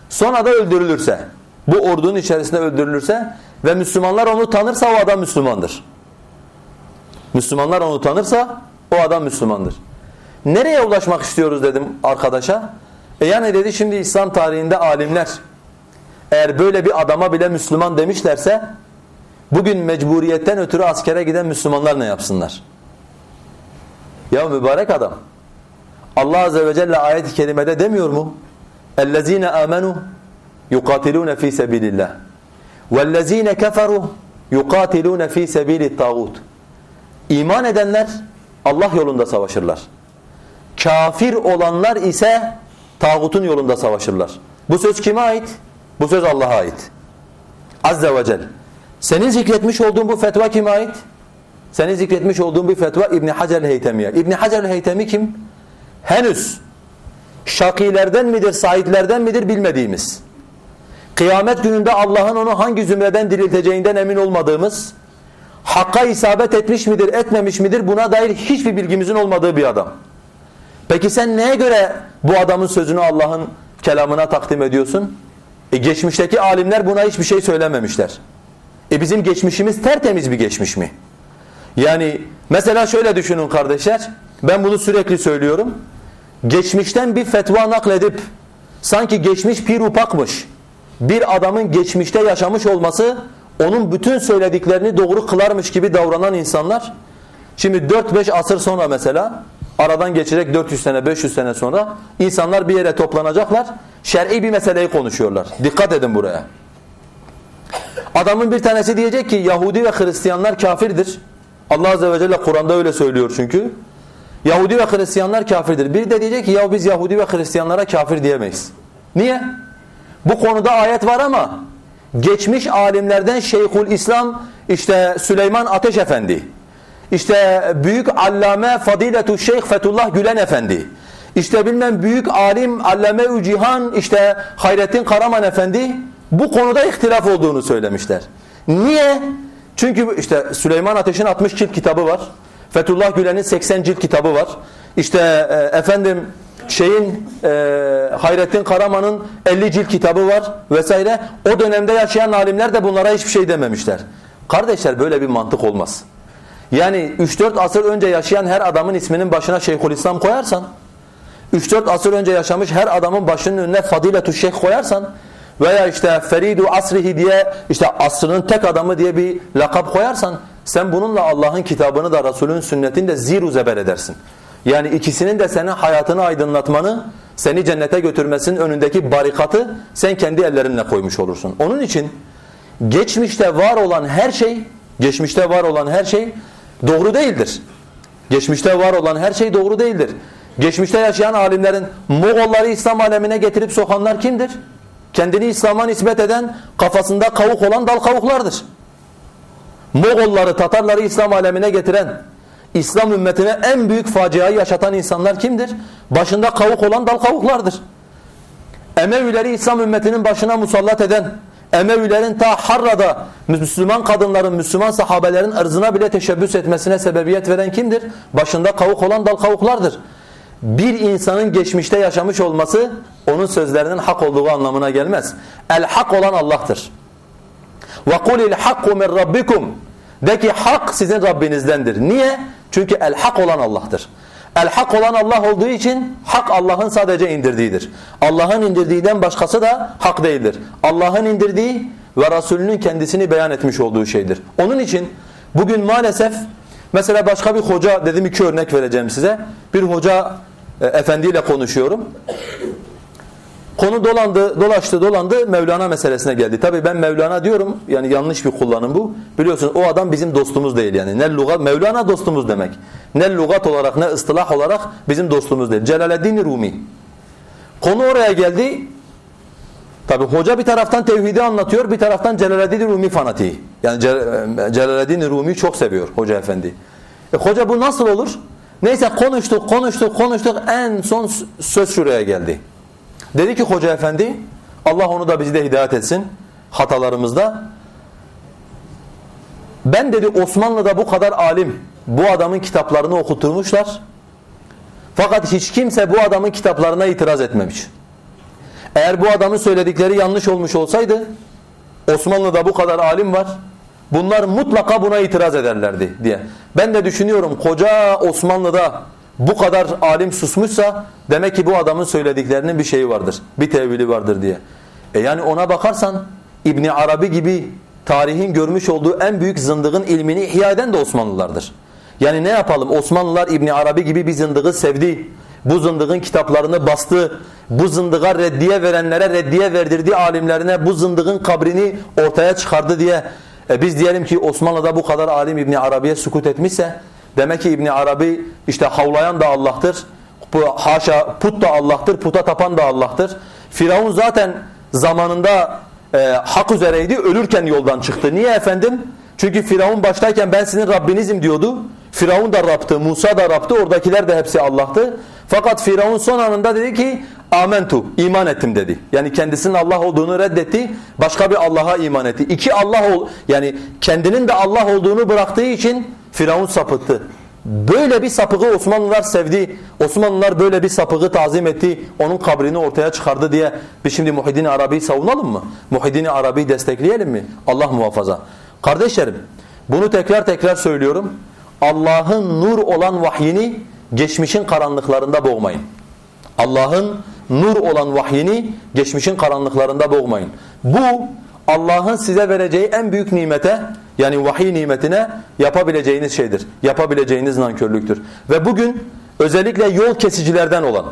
sonra da öldürülürse, bu ordunun içerisinde öldürülürse ve Müslümanlar onu tanırsa o adam Müslümandır. Müslümanlar onu tanırsa o adam Müslümandır. Nereye ulaşmak istiyoruz dedim arkadaşa. E yani dedi şimdi İslam tarihinde alimler eğer böyle bir adama bile Müslüman demişlerse bugün mecburiyetten ötürü askere giden Müslümanlar ne yapsınlar? Ya mübarek adam. Allah Azze ve Celle ayet-i kerimede demiyor mu? اَلَّذ۪ينَ آمَنُوا يُقَاتِلُونَ ف۪ي سَب۪يلِ اللّٰهِ وَالَّذ۪ينَ كَفَرُوا يُقَاتِلُونَ ف۪ي سَب۪يلِ الطَّاغُوتِ İman edenler Allah yolunda savaşırlar. Kafir olanlar ise tağutun yolunda savaşırlar. Bu söz kime ait? Bu söz Allah'a ait. Azze ve Celle. Senin zikretmiş olduğun bu fetva kime ait? Senin zikretmiş olduğun bir fetva İbn Hacer el-Heytemiye. İbn Hacer el-Heytemi kim? Henüz şakilerden midir, saitlerden midir bilmediğimiz kıyamet gününde Allah'ın onu hangi zümreden dirilteceğinden emin olmadığımız, hakka isabet etmiş midir, etmemiş midir buna dair hiçbir bilgimizin olmadığı bir adam. Peki sen neye göre bu adamın sözünü Allah'ın kelamına takdim ediyorsun? E geçmişteki alimler buna hiçbir şey söylememişler. E bizim geçmişimiz tertemiz bir geçmiş mi? Yani mesela şöyle düşünün kardeşler. Ben bunu sürekli söylüyorum. Geçmişten bir fetva nakledip sanki geçmiş pir upakmış. Bir adamın geçmişte yaşamış olması onun bütün söylediklerini doğru kılarmış gibi davranan insanlar şimdi 4-5 asır sonra mesela aradan geçecek 400 sene 500 sene sonra insanlar bir yere toplanacaklar şer'i bir meseleyi konuşuyorlar. Dikkat edin buraya. Adamın bir tanesi diyecek ki Yahudi ve Hristiyanlar kafirdir. Allah Azze ve Celle Kur'an'da öyle söylüyor çünkü. Yahudi ve Hristiyanlar kafirdir. Biri de diyecek ki ya biz Yahudi ve Hristiyanlara kafir diyemeyiz. Niye? Bu konuda ayet var ama geçmiş alimlerden Şeyhül İslam işte Süleyman Ateş Efendi, işte büyük allame Fadiletu Şeyh Fethullah Gülen Efendi, işte bilmem büyük alim Allame-ü Cihan işte Hayrettin Karaman Efendi bu konuda ihtilaf olduğunu söylemişler. Niye? Çünkü işte Süleyman Ateş'in 60 cilt kitabı var. Fethullah Gülen'in 80 cilt kitabı var. İşte e, efendim şeyin e, Hayrettin Karaman'ın 50 cilt kitabı var vesaire. O dönemde yaşayan alimler de bunlara hiçbir şey dememişler. Kardeşler böyle bir mantık olmaz. Yani 3-4 asır önce yaşayan her adamın isminin başına Şeyhülislam koyarsan 3-4 asır önce yaşamış her adamın başının önüne Fadiletü Şeyh koyarsan veya işte Feridu Asrihi diye işte asrının tek adamı diye bir lakap koyarsan sen bununla Allah'ın kitabını da Resulün sünnetini de ziru zeber edersin. Yani ikisinin de senin hayatını aydınlatmanı, seni cennete götürmesinin önündeki barikatı sen kendi ellerinle koymuş olursun. Onun için geçmişte var olan her şey, geçmişte var olan her şey doğru değildir. Geçmişte var olan her şey doğru değildir. Geçmişte yaşayan alimlerin Moğolları İslam alemine getirip sokanlar kimdir? Kendini İslam'a nispet eden, kafasında kavuk olan dal kavuklardır. Moğolları, Tatarları İslam alemine getiren, İslam ümmetine en büyük faciayı yaşatan insanlar kimdir? Başında kavuk olan dal kavuklardır. Emevileri İslam ümmetinin başına musallat eden, Emevilerin ta Harra'da Müslüman kadınların, Müslüman sahabelerin ırzına bile teşebbüs etmesine sebebiyet veren kimdir? Başında kavuk olan dal kavuklardır bir insanın geçmişte yaşamış olması onun sözlerinin hak olduğu anlamına gelmez. El hak olan Allah'tır. Ve kulil hakku min rabbikum. De ki hak sizin Rabbinizdendir. Niye? Çünkü el hak olan Allah'tır. El hak olan Allah olduğu için hak Allah'ın sadece indirdiğidir. Allah'ın indirdiğinden başkası da hak değildir. Allah'ın indirdiği ve Resulünün kendisini beyan etmiş olduğu şeydir. Onun için bugün maalesef mesela başka bir hoca dedim iki örnek vereceğim size. Bir hoca e, efendiyle konuşuyorum. Konu dolandı, dolaştı, dolandı Mevlana meselesine geldi. Tabii ben Mevlana diyorum yani yanlış bir kullanım bu. Biliyorsun o adam bizim dostumuz değil yani. Ne lugat Mevlana dostumuz demek. Ne lugat olarak ne ıstılah olarak bizim dostumuz değil. Celaleddin Rumi. Konu oraya geldi. Tabii hoca bir taraftan tevhidi anlatıyor, bir taraftan Celaleddin Rumi fanatiği. Yani Celaleddin Rumi çok seviyor hoca efendi. E hoca bu nasıl olur? Neyse konuştuk, konuştuk, konuştuk. En son söz şuraya geldi. Dedi ki hoca efendi Allah onu da bizi de hidayet etsin hatalarımızda. Ben dedi Osmanlı'da bu kadar alim bu adamın kitaplarını okuturmuşlar. Fakat hiç kimse bu adamın kitaplarına itiraz etmemiş. Eğer bu adamın söyledikleri yanlış olmuş olsaydı Osmanlı'da bu kadar alim var. Bunlar mutlaka buna itiraz ederlerdi diye. Ben de düşünüyorum koca Osmanlı'da bu kadar alim susmuşsa demek ki bu adamın söylediklerinin bir şeyi vardır. Bir tevili vardır diye. E yani ona bakarsan İbni Arabi gibi tarihin görmüş olduğu en büyük zındığın ilmini ihya eden de Osmanlılardır. Yani ne yapalım Osmanlılar İbni Arabi gibi bir zındığı sevdi. Bu zındığın kitaplarını bastı. Bu zındığa reddiye verenlere reddiye verdirdi alimlerine bu zındığın kabrini ortaya çıkardı diye. E biz diyelim ki Osmanlı'da bu kadar alim İbni Arabi'ye sukut etmişse Demek ki İbni Arabi işte havlayan da Allah'tır. Haşa put da Allah'tır, puta tapan da Allah'tır. Firavun zaten zamanında e, hak üzereydi, ölürken yoldan çıktı. Niye efendim? Çünkü Firavun baştayken ben sizin Rabbinizim diyordu. Firavun da Rab'tı, Musa da Rab'tı, oradakiler de hepsi Allah'tı. Fakat Firavun son anında dedi ki amentu, iman ettim dedi. Yani kendisinin Allah olduğunu reddetti, başka bir Allah'a iman etti. İki Allah ol, yani kendinin de Allah olduğunu bıraktığı için Firavun sapıttı. Böyle bir sapığı Osmanlılar sevdi. Osmanlılar böyle bir sapığı tazim etti. Onun kabrini ortaya çıkardı diye biz şimdi Muhyiddin Arabi'yi savunalım mı? Muhyiddin Arabi'yi destekleyelim mi? Allah muhafaza. Kardeşlerim bunu tekrar tekrar söylüyorum. Allah'ın nur olan vahyini geçmişin karanlıklarında boğmayın. Allah'ın nur olan vahyini geçmişin karanlıklarında boğmayın. Bu Allah'ın size vereceği en büyük nimete yani vahiy nimetine yapabileceğiniz şeydir. Yapabileceğiniz nankörlüktür. Ve bugün özellikle yol kesicilerden olan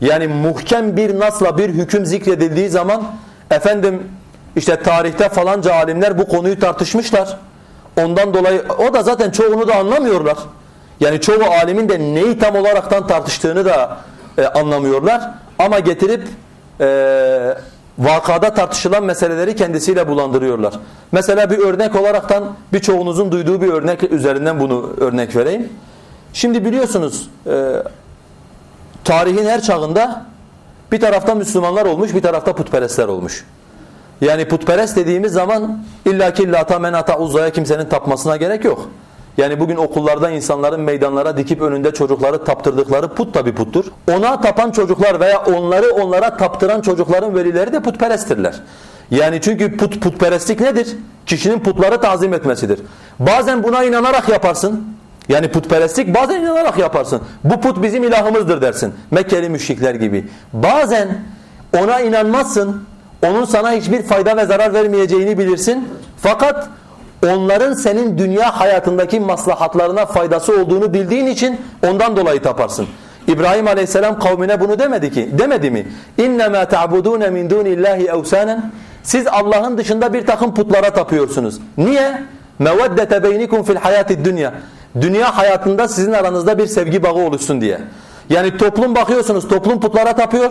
yani muhkem bir nasla bir hüküm zikredildiği zaman efendim işte tarihte falanca alimler bu konuyu tartışmışlar. Ondan dolayı o da zaten çoğunu da anlamıyorlar. Yani çoğu alimin de neyi tam olaraktan tartıştığını da e, anlamıyorlar. Ama getirip e, vakada tartışılan meseleleri kendisiyle bulandırıyorlar. Mesela bir örnek olaraktan birçoğunuzun duyduğu bir örnek üzerinden bunu örnek vereyim. Şimdi biliyorsunuz e, tarihin her çağında bir tarafta Müslümanlar olmuş bir tarafta putperestler olmuş. Yani putperest dediğimiz zaman illaki lata menata uzaya kimsenin tapmasına gerek yok. Yani bugün okullarda insanların meydanlara dikip önünde çocukları taptırdıkları put tabi puttur. Ona tapan çocuklar veya onları onlara taptıran çocukların velileri de putperesttirler. Yani çünkü put putperestlik nedir? Kişinin putları tazim etmesidir. Bazen buna inanarak yaparsın. Yani putperestlik bazen inanarak yaparsın. Bu put bizim ilahımızdır dersin. Mekkeli müşrikler gibi. Bazen ona inanmazsın. Onun sana hiçbir fayda ve zarar vermeyeceğini bilirsin. Fakat onların senin dünya hayatındaki maslahatlarına faydası olduğunu bildiğin için ondan dolayı taparsın. İbrahim Aleyhisselam kavmine bunu demedi ki. Demedi mi? İnnemâ ta'budûne min dûnillâhi evsânen. Siz Allah'ın dışında bir takım putlara tapıyorsunuz. Niye? Meveddete beynikum fil hayatid dünya. Dünya hayatında sizin aranızda bir sevgi bağı oluşsun diye. Yani toplum bakıyorsunuz toplum putlara tapıyor.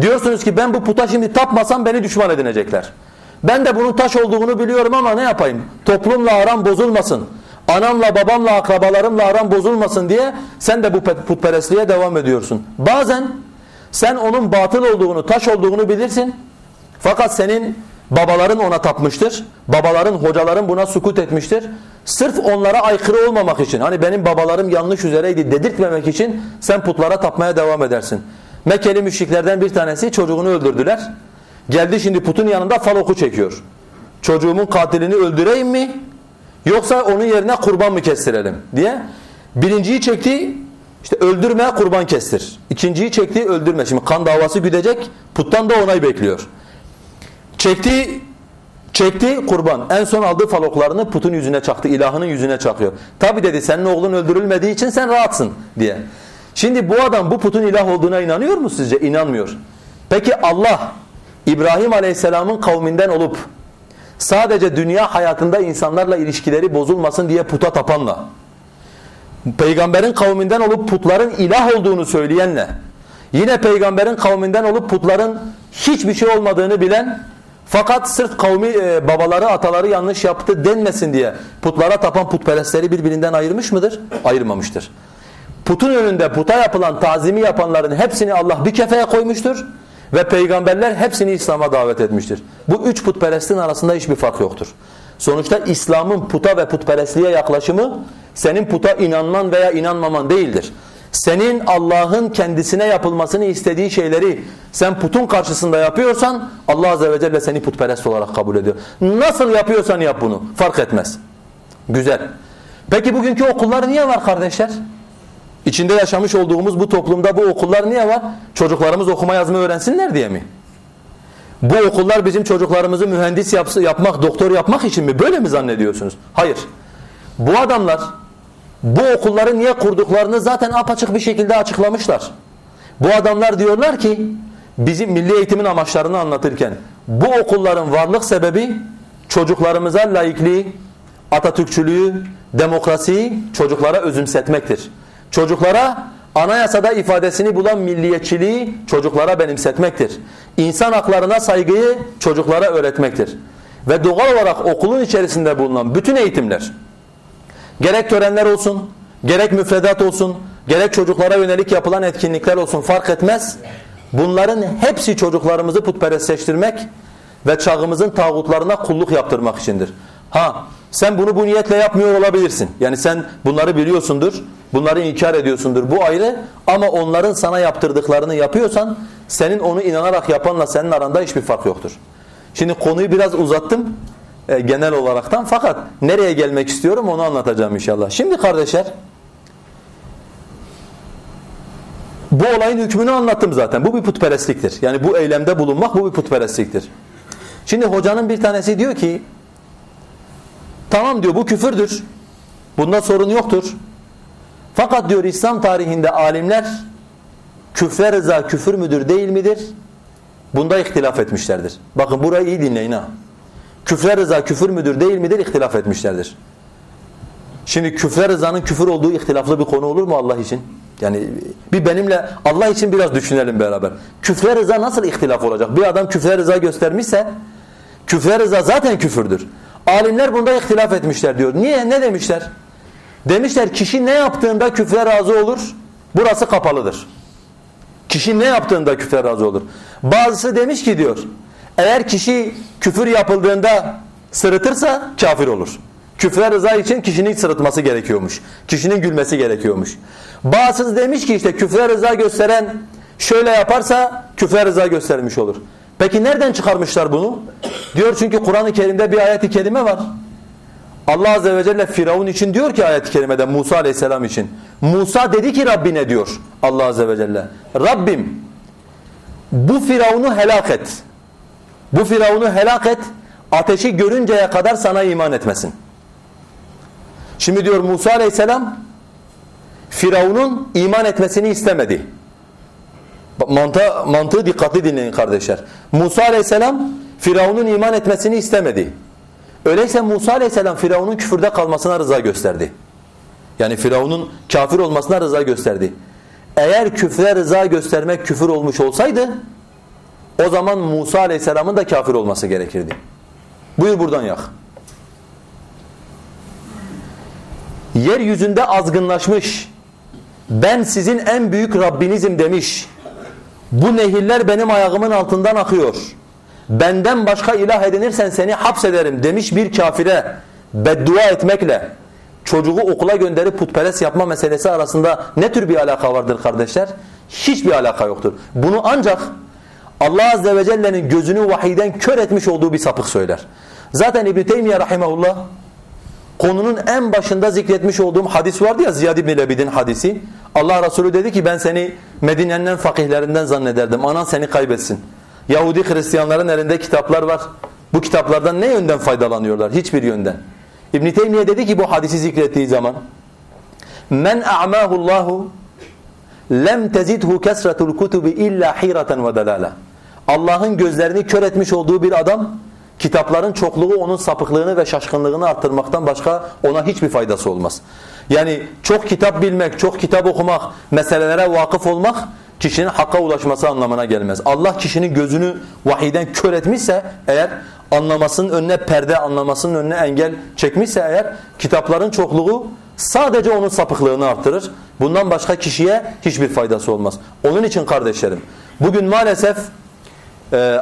Diyorsunuz ki ben bu puta şimdi tapmasam beni düşman edinecekler. Ben de bunun taş olduğunu biliyorum ama ne yapayım? Toplumla aram bozulmasın. Anamla babamla akrabalarımla aram bozulmasın diye sen de bu putperestliğe devam ediyorsun. Bazen sen onun batıl olduğunu, taş olduğunu bilirsin. Fakat senin babaların ona tapmıştır. Babaların, hocaların buna sukut etmiştir. Sırf onlara aykırı olmamak için, hani benim babalarım yanlış üzereydi dedirtmemek için sen putlara tapmaya devam edersin. Mekkeli müşriklerden bir tanesi çocuğunu öldürdüler. Geldi şimdi putun yanında fal oku çekiyor. Çocuğumun katilini öldüreyim mi? Yoksa onun yerine kurban mı kestirelim diye. Birinciyi çekti işte öldürme kurban kestir. İkinciyi çekti öldürme. Şimdi kan davası güdecek puttan da onay bekliyor. Çekti çekti kurban. En son aldığı faloklarını putun yüzüne çaktı. ilahının yüzüne çakıyor. Tabi dedi senin oğlun öldürülmediği için sen rahatsın diye. Şimdi bu adam bu putun ilah olduğuna inanıyor mu sizce? İnanmıyor. Peki Allah İbrahim Aleyhisselam'ın kavminden olup sadece dünya hayatında insanlarla ilişkileri bozulmasın diye puta tapanla peygamberin kavminden olup putların ilah olduğunu söyleyenle yine peygamberin kavminden olup putların hiçbir şey olmadığını bilen fakat sırf kavmi e, babaları ataları yanlış yaptı denmesin diye putlara tapan putperestleri birbirinden ayırmış mıdır? Ayırmamıştır. Putun önünde puta yapılan tazimi yapanların hepsini Allah bir kefeye koymuştur. Ve peygamberler hepsini İslam'a davet etmiştir. Bu üç putperestin arasında hiçbir fark yoktur. Sonuçta İslam'ın puta ve putperestliğe yaklaşımı senin puta inanman veya inanmaman değildir. Senin Allah'ın kendisine yapılmasını istediği şeyleri sen putun karşısında yapıyorsan Allah Azze ve Celle seni putperest olarak kabul ediyor. Nasıl yapıyorsan yap bunu fark etmez. Güzel. Peki bugünkü okullar niye var kardeşler? İçinde yaşamış olduğumuz bu toplumda bu okullar niye var? Çocuklarımız okuma yazma öğrensinler diye mi? Bu okullar bizim çocuklarımızı mühendis yapsı, yapmak, doktor yapmak için mi? Böyle mi zannediyorsunuz? Hayır. Bu adamlar bu okulları niye kurduklarını zaten apaçık bir şekilde açıklamışlar. Bu adamlar diyorlar ki bizim milli eğitimin amaçlarını anlatırken bu okulların varlık sebebi çocuklarımıza laikliği, Atatürkçülüğü, demokrasiyi çocuklara özümsetmektir. Çocuklara anayasada ifadesini bulan milliyetçiliği çocuklara benimsetmektir. İnsan haklarına saygıyı çocuklara öğretmektir. Ve doğal olarak okulun içerisinde bulunan bütün eğitimler, gerek törenler olsun, gerek müfredat olsun, gerek çocuklara yönelik yapılan etkinlikler olsun fark etmez. Bunların hepsi çocuklarımızı putperestleştirmek ve çağımızın tağutlarına kulluk yaptırmak içindir. Ha sen bunu bu niyetle yapmıyor olabilirsin. Yani sen bunları biliyorsundur, bunları inkar ediyorsundur. Bu ayrı ama onların sana yaptırdıklarını yapıyorsan senin onu inanarak yapanla senin aranda hiçbir fark yoktur. Şimdi konuyu biraz uzattım e, genel olaraktan fakat nereye gelmek istiyorum onu anlatacağım inşallah. Şimdi kardeşler bu olayın hükmünü anlattım zaten. Bu bir putperestliktir. Yani bu eylemde bulunmak bu bir putperestliktir. Şimdi hocanın bir tanesi diyor ki tamam diyor bu küfürdür. Bunda sorun yoktur. Fakat diyor İslam tarihinde alimler küfre rıza küfür müdür değil midir? Bunda ihtilaf etmişlerdir. Bakın burayı iyi dinleyin ha. Küfre rıza küfür müdür değil midir? İhtilaf etmişlerdir. Şimdi küfre rızanın küfür olduğu ihtilaflı bir konu olur mu Allah için? Yani bir benimle Allah için biraz düşünelim beraber. Küfre rıza nasıl ihtilaf olacak? Bir adam küfre rıza göstermişse küfre rıza zaten küfürdür. Alimler bunda ihtilaf etmişler diyor. Niye? Ne demişler? Demişler kişi ne yaptığında küfre razı olur? Burası kapalıdır. Kişi ne yaptığında küfre razı olur? Bazısı demiş ki diyor eğer kişi küfür yapıldığında sırıtırsa kafir olur. Küfre rıza için kişinin sırıtması gerekiyormuş. Kişinin gülmesi gerekiyormuş. Bazısı demiş ki işte küfre rıza gösteren şöyle yaparsa küfre rıza göstermiş olur. Peki nereden çıkarmışlar bunu? Diyor çünkü Kur'an-ı Kerim'de bir ayet-i kerime var. Allah Azze ve Celle Firavun için diyor ki ayet-i kerimede Musa Aleyhisselam için. Musa dedi ki Rabbine diyor Allah Azze ve Celle. Rabbim bu Firavun'u helak et. Bu Firavun'u helak et. Ateşi görünceye kadar sana iman etmesin. Şimdi diyor Musa Aleyhisselam Firavun'un iman etmesini istemedi. Mantığı, mantığı dikkatli dinleyin kardeşler. Musa Aleyhisselam Firavun'un iman etmesini istemedi. Öyleyse Musa Aleyhisselam Firavun'un küfürde kalmasına rıza gösterdi. Yani Firavun'un kafir olmasına rıza gösterdi. Eğer küfre rıza göstermek küfür olmuş olsaydı o zaman Musa Aleyhisselam'ın da kafir olması gerekirdi. Buyur buradan yak. Yeryüzünde azgınlaşmış, ben sizin en büyük Rabbinizim demiş, bu nehirler benim ayağımın altından akıyor, benden başka ilah edinirsen seni hapsederim demiş bir kafire beddua etmekle çocuğu okula gönderip putperest yapma meselesi arasında ne tür bir alaka vardır kardeşler? Hiçbir alaka yoktur. Bunu ancak Allah Azze ve Celle'nin gözünü vahiyden kör etmiş olduğu bir sapık söyler. Zaten İbn-i Teymiye Rahimahullah konunun en başında zikretmiş olduğum hadis vardı ya Ziyad İbni Lebid'in hadisi. Allah Resulü dedi ki ben seni Medine'nin fakihlerinden zannederdim. Anan seni kaybetsin. Yahudi Hristiyanların elinde kitaplar var. Bu kitaplardan ne yönden faydalanıyorlar? Hiçbir yönden. İbn Teymiye dedi ki bu hadisi zikrettiği zaman Men a'mahu Allahu lem tezidhu kesretul kutubi illa hiratan ve dalala. Allah'ın gözlerini kör etmiş olduğu bir adam kitapların çokluğu onun sapıklığını ve şaşkınlığını arttırmaktan başka ona hiçbir faydası olmaz. Yani çok kitap bilmek, çok kitap okumak, meselelere vakıf olmak kişinin hakka ulaşması anlamına gelmez. Allah kişinin gözünü vahiden kör etmişse eğer anlamasının önüne perde, anlamasının önüne engel çekmişse eğer kitapların çokluğu sadece onun sapıklığını arttırır. Bundan başka kişiye hiçbir faydası olmaz. Onun için kardeşlerim bugün maalesef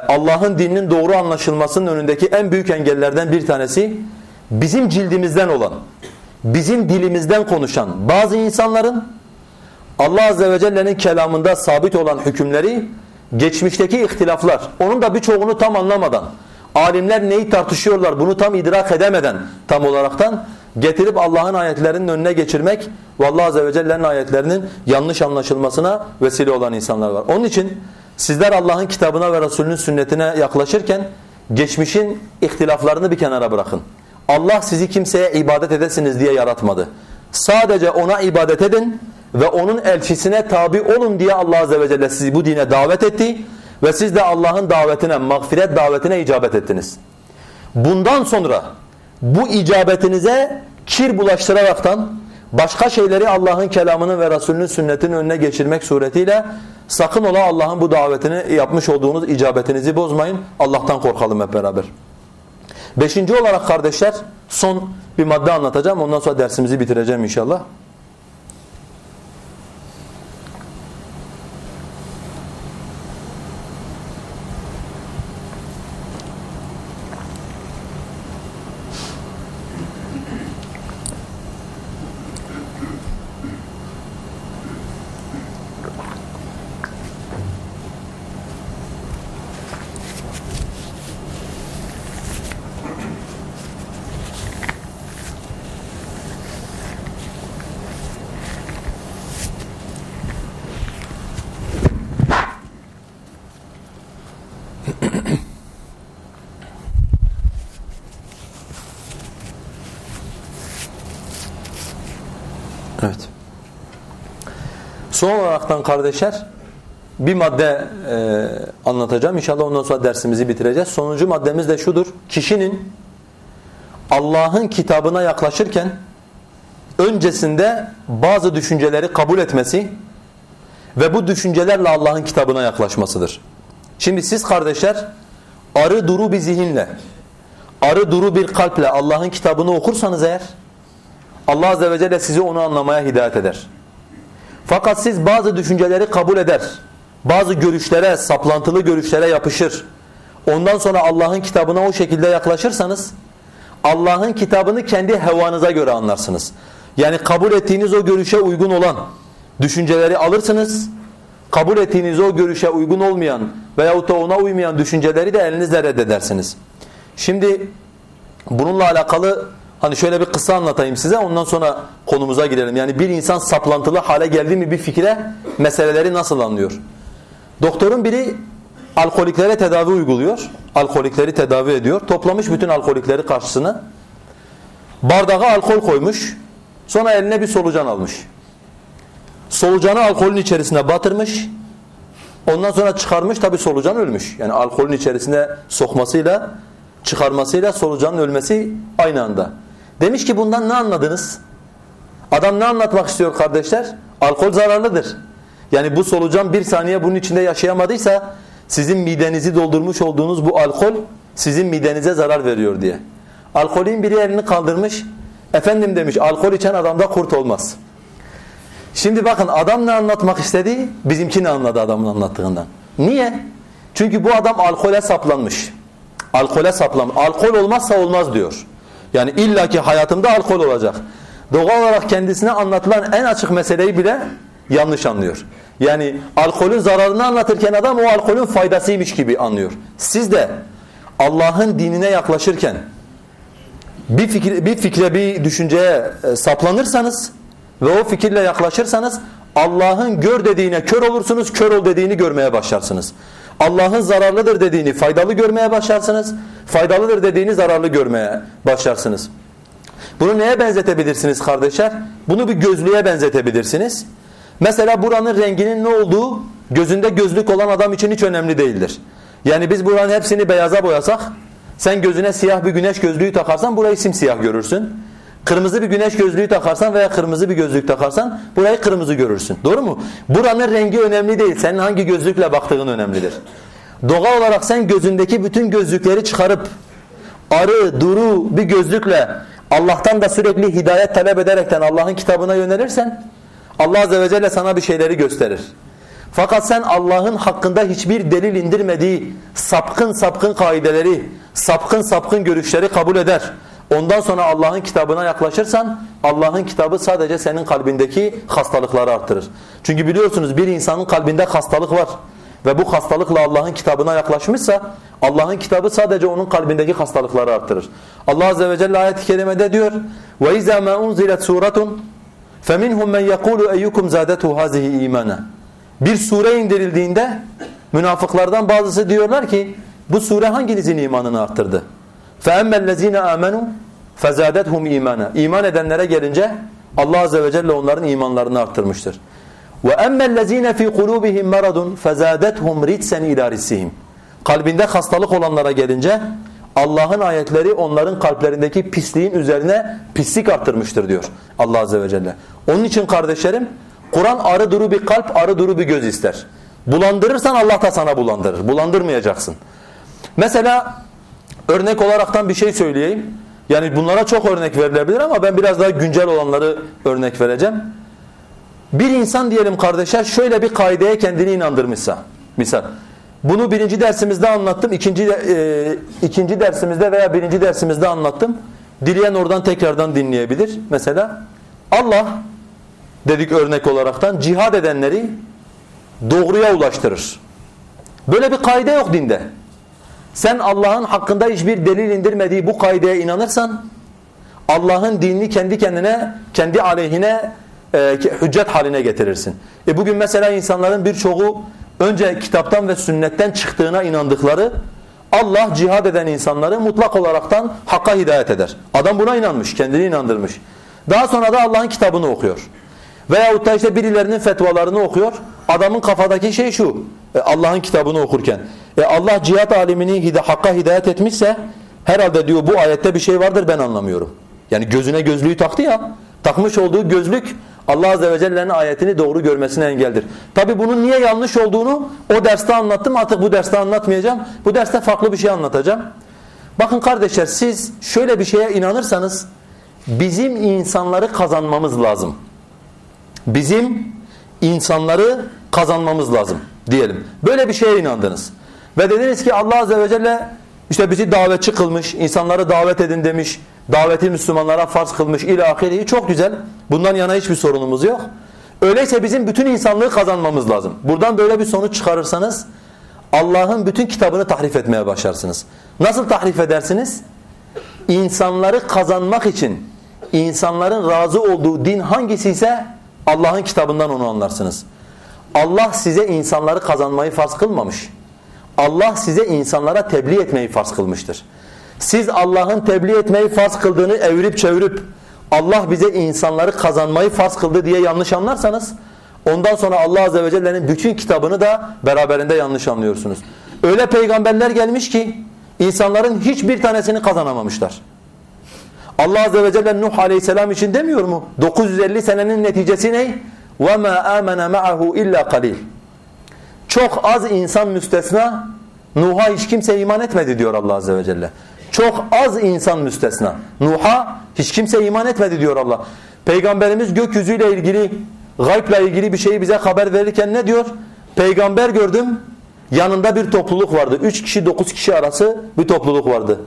Allah'ın dininin doğru anlaşılmasının önündeki en büyük engellerden bir tanesi bizim cildimizden olan, bizim dilimizden konuşan bazı insanların Allah Azze ve Celle'nin kelamında sabit olan hükümleri geçmişteki ihtilaflar, onun da birçoğunu tam anlamadan, alimler neyi tartışıyorlar bunu tam idrak edemeden tam olaraktan getirip Allah'ın ayetlerinin önüne geçirmek ve Allah Azze ve Celle'nin ayetlerinin yanlış anlaşılmasına vesile olan insanlar var. Onun için sizler Allah'ın kitabına ve Resulünün sünnetine yaklaşırken geçmişin ihtilaflarını bir kenara bırakın. Allah sizi kimseye ibadet edesiniz diye yaratmadı. Sadece ona ibadet edin ve onun elçisine tabi olun diye Allah Azze ve Celle sizi bu dine davet etti ve siz de Allah'ın davetine, mağfiret davetine icabet ettiniz. Bundan sonra bu icabetinize kir bulaştıraraktan başka şeyleri Allah'ın kelamının ve Resulünün sünnetinin önüne geçirmek suretiyle sakın ola Allah'ın bu davetini yapmış olduğunuz icabetinizi bozmayın. Allah'tan korkalım hep beraber. Beşinci olarak kardeşler son bir madde anlatacağım. Ondan sonra dersimizi bitireceğim inşallah. Son olaraktan kardeşler bir madde e, anlatacağım. İnşallah ondan sonra dersimizi bitireceğiz. Sonuncu maddemiz de şudur. Kişinin Allah'ın kitabına yaklaşırken öncesinde bazı düşünceleri kabul etmesi ve bu düşüncelerle Allah'ın kitabına yaklaşmasıdır. Şimdi siz kardeşler arı duru bir zihinle, arı duru bir kalple Allah'ın kitabını okursanız eğer Allah Azze ve Celle sizi onu anlamaya hidayet eder. Fakat siz bazı düşünceleri kabul eder, bazı görüşlere, saplantılı görüşlere yapışır. Ondan sonra Allah'ın kitabına o şekilde yaklaşırsanız Allah'ın kitabını kendi hevanıza göre anlarsınız. Yani kabul ettiğiniz o görüşe uygun olan düşünceleri alırsınız. Kabul ettiğiniz o görüşe uygun olmayan veyahut da ona uymayan düşünceleri de elinizle reddedersiniz. Şimdi bununla alakalı hani şöyle bir kısa anlatayım size ondan sonra konumuza girelim. Yani bir insan saplantılı hale geldi mi bir fikre meseleleri nasıl anlıyor? Doktorun biri alkoliklere tedavi uyguluyor. Alkolikleri tedavi ediyor. Toplamış bütün alkolikleri karşısına. Bardağa alkol koymuş. Sonra eline bir solucan almış. Solucanı alkolün içerisine batırmış. Ondan sonra çıkarmış tabi solucan ölmüş. Yani alkolün içerisine sokmasıyla çıkarmasıyla solucanın ölmesi aynı anda. Demiş ki bundan ne anladınız? Adam ne anlatmak istiyor kardeşler? Alkol zararlıdır. Yani bu solucan bir saniye bunun içinde yaşayamadıysa sizin midenizi doldurmuş olduğunuz bu alkol sizin midenize zarar veriyor diye. Alkolün biri elini kaldırmış. Efendim demiş alkol içen adamda kurt olmaz. Şimdi bakın adam ne anlatmak istedi? Bizimki ne anladı adamın anlattığından. Niye? Çünkü bu adam alkole saplanmış. Alkole saplanmış. Alkol olmazsa olmaz diyor. Yani illaki hayatımda alkol olacak. Doğal olarak kendisine anlatılan en açık meseleyi bile yanlış anlıyor. Yani alkolün zararını anlatırken adam o alkolün faydasıymış gibi anlıyor. Siz de Allah'ın dinine yaklaşırken bir fikre, bir fikre bir düşünceye e, saplanırsanız ve o fikirle yaklaşırsanız Allah'ın gör dediğine kör olursunuz, kör ol dediğini görmeye başlarsınız. Allah'ın zararlıdır dediğini faydalı görmeye başlarsınız, faydalıdır dediğini zararlı görmeye başlarsınız. Bunu neye benzetebilirsiniz kardeşler? Bunu bir gözlüğe benzetebilirsiniz. Mesela buranın renginin ne olduğu gözünde gözlük olan adam için hiç önemli değildir. Yani biz buranın hepsini beyaza boyasak sen gözüne siyah bir güneş gözlüğü takarsan burayı simsiyah görürsün. Kırmızı bir güneş gözlüğü takarsan veya kırmızı bir gözlük takarsan burayı kırmızı görürsün. Doğru mu? Buranın rengi önemli değil. Senin hangi gözlükle baktığın önemlidir. Doğal olarak sen gözündeki bütün gözlükleri çıkarıp arı, duru bir gözlükle Allah'tan da sürekli hidayet talep ederekten Allah'ın kitabına yönelirsen Allah Azze ve Celle sana bir şeyleri gösterir. Fakat sen Allah'ın hakkında hiçbir delil indirmediği sapkın sapkın kaideleri, sapkın sapkın görüşleri kabul eder. Ondan sonra Allah'ın kitabına yaklaşırsan Allah'ın kitabı sadece senin kalbindeki hastalıkları arttırır. Çünkü biliyorsunuz bir insanın kalbinde hastalık var ve bu hastalıkla Allah'ın kitabına yaklaşmışsa Allah'ın kitabı sadece onun kalbindeki hastalıkları arttırır. Allah azze ve celle ayet-i kerimede diyor: "Ve izâ mâ unzilet sûretun feminhum men yekûlu eyyukum zâdetu hâzihi îmâna." Bir sure indirildiğinde münafıklardan bazısı diyorlar ki bu sure hanginizin imanını arttırdı? فَاَمَّا الَّذ۪ينَ آمَنُوا فَزَادَتْهُمْ اِيمَانًا İman edenlere gelince Allah Azze ve Celle onların imanlarını arttırmıştır. وَاَمَّا الَّذ۪ينَ ف۪ي قُلُوبِهِمْ مَرَضٌ فَزَادَتْهُمْ رِتْسًا اِلٰى رِسِّهِمْ Kalbinde hastalık olanlara gelince Allah'ın ayetleri onların kalplerindeki pisliğin üzerine pislik arttırmıştır diyor Allah Azze ve Celle. Onun için kardeşlerim Kur'an arı duru bir kalp, arı duru bir göz ister. Bulandırırsan Allah da sana bulandırır. Bulandırmayacaksın. Mesela örnek olaraktan bir şey söyleyeyim. Yani bunlara çok örnek verilebilir ama ben biraz daha güncel olanları örnek vereceğim. Bir insan diyelim kardeşler şöyle bir kaideye kendini inandırmışsa. Misal bunu birinci dersimizde anlattım. İkinci, e, ikinci dersimizde veya birinci dersimizde anlattım. Dileyen oradan tekrardan dinleyebilir. Mesela Allah dedik örnek olaraktan cihad edenleri doğruya ulaştırır. Böyle bir kaide yok dinde. Sen Allah'ın hakkında hiçbir delil indirmediği bu kaideye inanırsan Allah'ın dinini kendi kendine, kendi aleyhine e, hüccet haline getirirsin. E bugün mesela insanların birçoğu önce kitaptan ve sünnetten çıktığına inandıkları Allah cihad eden insanları mutlak olaraktan hakka hidayet eder. Adam buna inanmış, kendini inandırmış. Daha sonra da Allah'ın kitabını okuyor. Veyahut da işte birilerinin fetvalarını okuyor. Adamın kafadaki şey şu. E, Allah'ın kitabını okurken. E, Allah cihat alimini hida, hakka hidayet etmişse herhalde diyor bu ayette bir şey vardır ben anlamıyorum. Yani gözüne gözlüğü taktı ya. Takmış olduğu gözlük Allah Azze ve Celle'nin ayetini doğru görmesine engeldir. Tabi bunun niye yanlış olduğunu o derste anlattım artık bu derste anlatmayacağım. Bu derste farklı bir şey anlatacağım. Bakın kardeşler siz şöyle bir şeye inanırsanız bizim insanları kazanmamız lazım. Bizim insanları kazanmamız lazım diyelim. Böyle bir şeye inandınız. Ve dediniz ki Allah Azze ve Celle işte bizi davetçi kılmış, insanları davet edin demiş, daveti Müslümanlara farz kılmış ilahiri çok güzel. Bundan yana hiçbir sorunumuz yok. Öyleyse bizim bütün insanlığı kazanmamız lazım. Buradan böyle bir sonuç çıkarırsanız Allah'ın bütün kitabını tahrif etmeye başlarsınız. Nasıl tahrif edersiniz? İnsanları kazanmak için insanların razı olduğu din hangisi ise Allah'ın kitabından onu anlarsınız. Allah size insanları kazanmayı farz kılmamış. Allah size insanlara tebliğ etmeyi farz kılmıştır. Siz Allah'ın tebliğ etmeyi farz kıldığını evirip çevirip Allah bize insanları kazanmayı farz kıldı diye yanlış anlarsanız ondan sonra Allah Azze ve Celle'nin bütün kitabını da beraberinde yanlış anlıyorsunuz. Öyle peygamberler gelmiş ki insanların hiçbir tanesini kazanamamışlar. Allah Azze ve Celle Nuh Aleyhisselam için demiyor mu? 950 senenin neticesi ne? وَمَا آمَنَ مَعَهُ اِلَّا قَلِيلٌ Çok az insan müstesna Nuh'a hiç kimse iman etmedi diyor Allah Azze ve Celle. Çok az insan müstesna. Nuh'a hiç kimse iman etmedi diyor Allah. Peygamberimiz gökyüzüyle ilgili, gaybla ilgili bir şeyi bize haber verirken ne diyor? Peygamber gördüm, yanında bir topluluk vardı. Üç kişi, dokuz kişi arası bir topluluk vardı.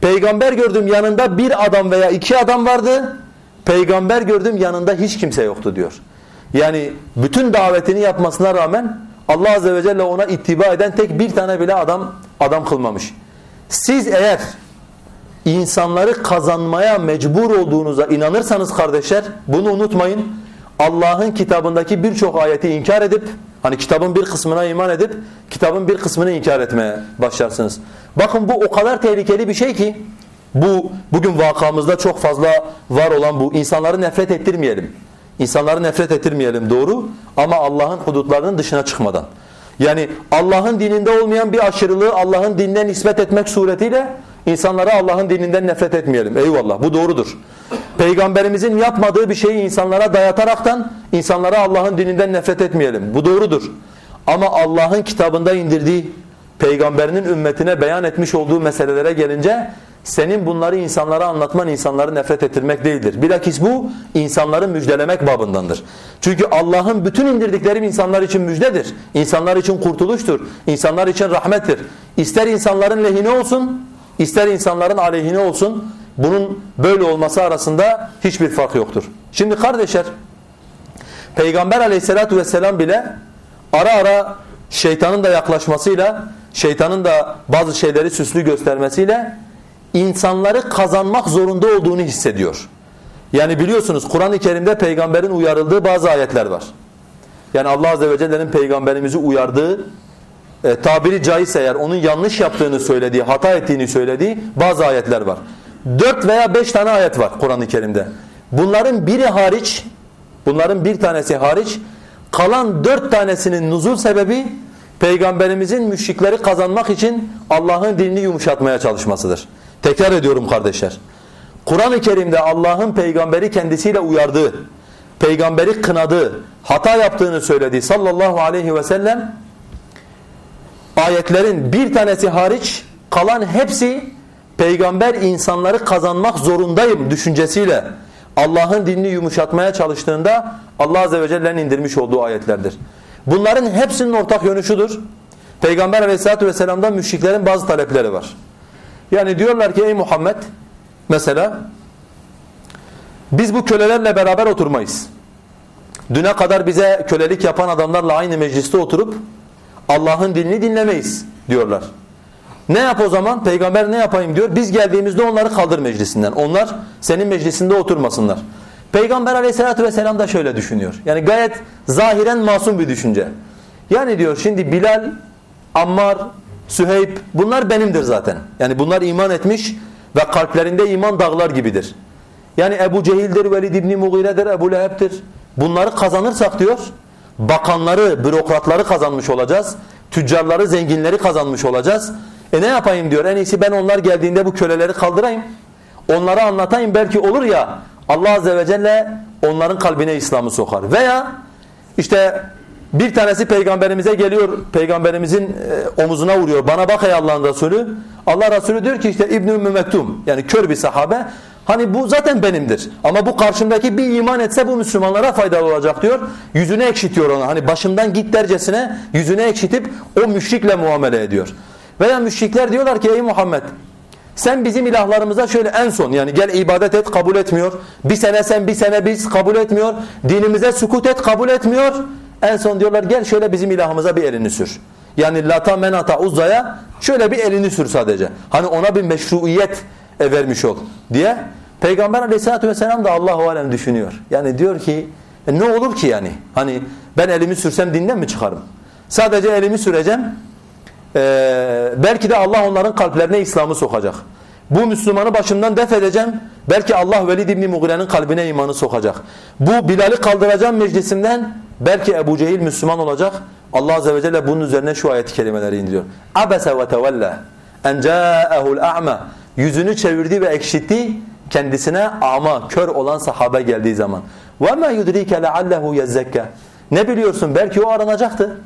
Peygamber gördüm yanında bir adam veya iki adam vardı. Peygamber gördüm yanında hiç kimse yoktu diyor. Yani bütün davetini yapmasına rağmen Allah Azze ve Celle ona ittiba eden tek bir tane bile adam adam kılmamış. Siz eğer insanları kazanmaya mecbur olduğunuza inanırsanız kardeşler bunu unutmayın. Allah'ın kitabındaki birçok ayeti inkar edip hani kitabın bir kısmına iman edip kitabın bir kısmını inkar etmeye başlarsınız. Bakın bu o kadar tehlikeli bir şey ki bu bugün vakamızda çok fazla var olan bu insanları nefret ettirmeyelim. İnsanları nefret ettirmeyelim doğru ama Allah'ın hudutlarının dışına çıkmadan. Yani Allah'ın dininde olmayan bir aşırılığı Allah'ın dinine nispet etmek suretiyle insanlara Allah'ın dininden nefret etmeyelim. Eyvallah bu doğrudur. Peygamberimizin yapmadığı bir şeyi insanlara dayataraktan insanlara Allah'ın dininden nefret etmeyelim. Bu doğrudur. Ama Allah'ın kitabında indirdiği peygamberinin ümmetine beyan etmiş olduğu meselelere gelince senin bunları insanlara anlatman insanları nefret ettirmek değildir. Bilakis bu insanları müjdelemek babındandır. Çünkü Allah'ın bütün indirdikleri insanlar için müjdedir. İnsanlar için kurtuluştur. İnsanlar için rahmettir. İster insanların lehine olsun, ister insanların aleyhine olsun bunun böyle olması arasında hiçbir fark yoktur. Şimdi kardeşler Peygamber aleyhissalatu vesselam bile ara ara şeytanın da yaklaşmasıyla şeytanın da bazı şeyleri süslü göstermesiyle insanları kazanmak zorunda olduğunu hissediyor. Yani biliyorsunuz Kur'an-ı Kerim'de peygamberin uyarıldığı bazı ayetler var. Yani Allah Azze ve Celle'nin peygamberimizi uyardığı, e, tabiri caizse eğer onun yanlış yaptığını söylediği, hata ettiğini söylediği bazı ayetler var. Dört veya beş tane ayet var Kur'an-ı Kerim'de. Bunların biri hariç, bunların bir tanesi hariç, kalan dört tanesinin nuzul sebebi peygamberimizin müşrikleri kazanmak için Allah'ın dilini yumuşatmaya çalışmasıdır. Tekrar ediyorum kardeşler. Kur'an-ı Kerim'de Allah'ın peygamberi kendisiyle uyardığı, peygamberi kınadığı, hata yaptığını söylediği sallallahu aleyhi ve sellem ayetlerin bir tanesi hariç kalan hepsi peygamber insanları kazanmak zorundayım düşüncesiyle Allah'ın dinini yumuşatmaya çalıştığında Allah Azze ve Celle'nin indirmiş olduğu ayetlerdir. Bunların hepsinin ortak yönü şudur. Peygamber aleyhissalatü vesselam'dan müşriklerin bazı talepleri var. Yani diyorlar ki ey Muhammed mesela biz bu kölelerle beraber oturmayız. Düne kadar bize kölelik yapan adamlarla aynı mecliste oturup Allah'ın dilini dinlemeyiz diyorlar. Ne yap o zaman? Peygamber ne yapayım diyor. Biz geldiğimizde onları kaldır meclisinden. Onlar senin meclisinde oturmasınlar. Peygamber aleyhissalatü vesselam da şöyle düşünüyor. Yani gayet zahiren masum bir düşünce. Yani diyor şimdi Bilal, Ammar, Süheyb bunlar benimdir zaten. Yani bunlar iman etmiş ve kalplerinde iman dağlar gibidir. Yani Ebu Cehil'dir, Velid İbni Mughire'dir, Ebu Leheb'tir. Bunları kazanırsak diyor bakanları, bürokratları kazanmış olacağız. Tüccarları, zenginleri kazanmış olacağız. E ne yapayım diyor en iyisi ben onlar geldiğinde bu köleleri kaldırayım. Onlara anlatayım belki olur ya Allah Azze ve Celle onların kalbine İslam'ı sokar. Veya işte bir tanesi peygamberimize geliyor, peygamberimizin e, omuzuna vuruyor. Bana bak ey Allah'ın Resulü. Allah Resulü diyor ki işte İbn-i Mektum yani kör bir sahabe. Hani bu zaten benimdir. Ama bu karşımdaki bir iman etse bu Müslümanlara faydalı olacak diyor. Yüzüne ekşitiyor ona. Hani başımdan git dercesine yüzüne ekşitip o müşrikle muamele ediyor. Veya müşrikler diyorlar ki ey Muhammed sen bizim ilahlarımıza şöyle en son yani gel ibadet et kabul etmiyor. Bir sene sen bir sene biz kabul etmiyor. Dinimize sukut et kabul etmiyor. En son diyorlar gel şöyle bizim ilahımıza bir elini sür. Yani lata menata uzaya şöyle bir elini sür sadece. Hani ona bir meşruiyet e, vermiş ol diye. Peygamber aleyhissalatü vesselam da Allahu alem düşünüyor. Yani diyor ki e, ne olur ki yani? Hani ben elimi sürsem dinden mi çıkarım? Sadece elimi süreceğim. Ee, belki de Allah onların kalplerine İslam'ı sokacak. Bu Müslümanı başımdan def edeceğim. Belki Allah Velid İbni Mughire'nin kalbine imanı sokacak. Bu Bilal'i kaldıracağım meclisinden. Belki Ebu Cehil Müslüman olacak. Allah Azze ve Celle bunun üzerine şu ayet-i kerimeleri indiriyor. Abese ve tevella en ca'ehul a'ma Yüzünü çevirdi ve ekşitti kendisine ama kör olan sahabe geldiği zaman. وَمَا يُدْرِيكَ لَعَلَّهُ يَزَّكَّ Ne biliyorsun? Belki o aranacaktı.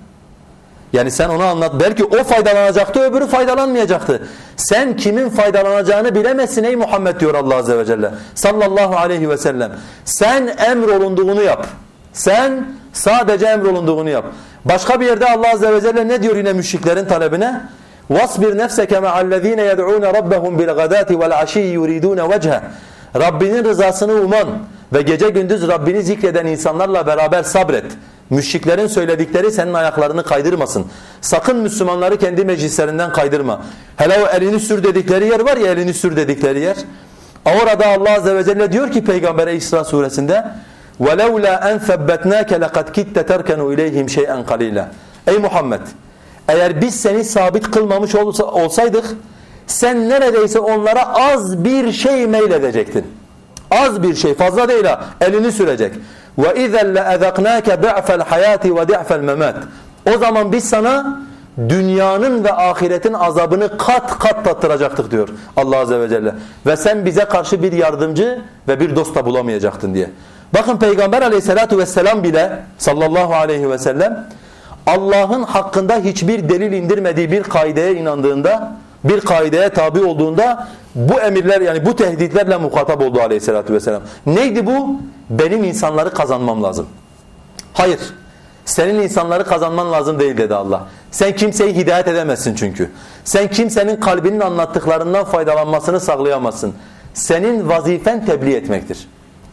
Yani sen ona anlat. Belki o faydalanacaktı, öbürü faydalanmayacaktı. Sen kimin faydalanacağını bilemezsin ey Muhammed diyor Allah Azze ve Celle. Sallallahu aleyhi ve sellem. Sen emrolunduğunu yap. Sen sadece emrolunduğunu yap. Başka bir yerde Allah Azze ve Celle ne diyor yine müşriklerin talebine? وَاصْبِرْ نَفْسَكَ مَعَ الَّذ۪ينَ يَدْعُونَ رَبَّهُمْ بِالْغَدَاتِ وَالْعَشِيِّ يُرِيدُونَ وَجْهَ Rabbinin rızasını uman ve gece gündüz Rabbini zikreden insanlarla beraber sabret. Müşriklerin söyledikleri senin ayaklarını kaydırmasın. Sakın Müslümanları kendi meclislerinden kaydırma. Hele o elini sür dedikleri yer var ya elini sür dedikleri yer. Orada Allah Azze ve Celle diyor ki Peygamber'e İsra suresinde وَلَوْلَا أَنْ ثَبَّتْنَاكَ لَقَدْ كِدْتَ تَرْكَنُوا اِلَيْهِمْ شَيْئًا قَلِيلًا Ey Muhammed! Eğer biz seni sabit kılmamış olsaydık sen neredeyse onlara az bir şey meyledecektin. Az bir şey fazla değil ha elini sürecek. وَاِذَا لَاَذَقْنَاكَ ضِعْفَ الْحَيَاتِ وَضِعْفَ الْمَمَاتِ O zaman biz sana dünyanın ve ahiretin azabını kat kat tattıracaktık diyor Allah Azze ve Celle. Ve sen bize karşı bir yardımcı ve bir dost da bulamayacaktın diye. Bakın Peygamber aleyhissalatu vesselam bile sallallahu aleyhi ve sellem Allah'ın hakkında hiçbir delil indirmediği bir kaideye inandığında, bir kaideye tabi olduğunda bu emirler yani bu tehditlerle muhatap oldu aleyhissalatü vesselam. Neydi bu? Benim insanları kazanmam lazım. Hayır. Senin insanları kazanman lazım değil dedi Allah. Sen kimseyi hidayet edemezsin çünkü. Sen kimsenin kalbinin anlattıklarından faydalanmasını sağlayamazsın. Senin vazifen tebliğ etmektir.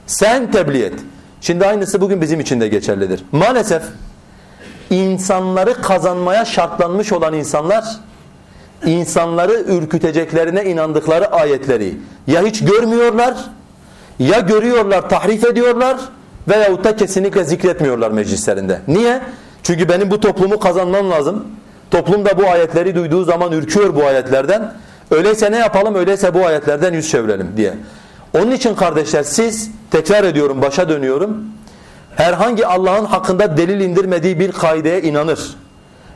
Sen tebliğ et. Şimdi aynısı bugün bizim için de geçerlidir. Maalesef insanları kazanmaya şartlanmış olan insanlar insanları ürküteceklerine inandıkları ayetleri ya hiç görmüyorlar ya görüyorlar tahrif ediyorlar veyahut da kesinlikle zikretmiyorlar meclislerinde. Niye? Çünkü benim bu toplumu kazanmam lazım. Toplum da bu ayetleri duyduğu zaman ürküyor bu ayetlerden. Öyleyse ne yapalım? Öyleyse bu ayetlerden yüz çevirelim diye. Onun için kardeşler siz tekrar ediyorum başa dönüyorum herhangi Allah'ın hakkında delil indirmediği bir kaideye inanır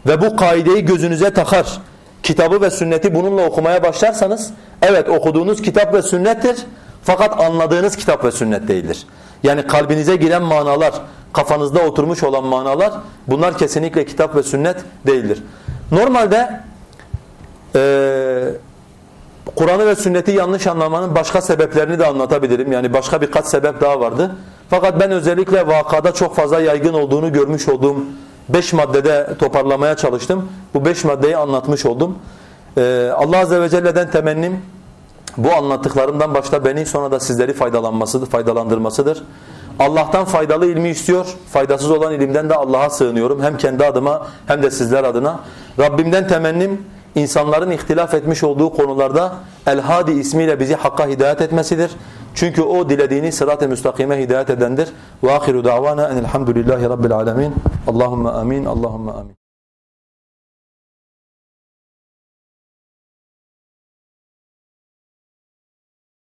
ve bu kaideyi gözünüze takar, kitabı ve sünneti bununla okumaya başlarsanız, evet okuduğunuz kitap ve sünnettir fakat anladığınız kitap ve sünnet değildir. Yani kalbinize giren manalar, kafanızda oturmuş olan manalar bunlar kesinlikle kitap ve sünnet değildir. Normalde e, Kur'an'ı ve sünneti yanlış anlamanın başka sebeplerini de anlatabilirim. Yani başka birkaç sebep daha vardı. Fakat ben özellikle vakada çok fazla yaygın olduğunu görmüş olduğum beş maddede toparlamaya çalıştım. Bu beş maddeyi anlatmış oldum. Ee, Allah Azze ve Celle'den temennim bu anlattıklarımdan başta beni sonra da sizleri faydalanmasıdır, faydalandırmasıdır. Allah'tan faydalı ilmi istiyor. Faydasız olan ilimden de Allah'a sığınıyorum. Hem kendi adıma hem de sizler adına. Rabbimden temennim insanların ihtilaf etmiş olduğu konularda El-Hadi ismiyle bizi hakka hidayet etmesidir. Çünkü o dilediğini sırat-ı müstakime hidayet edendir. Ve ahiru davana enelhamdülillahi rabbil alemin. Allahumme amin. Allahumme amin.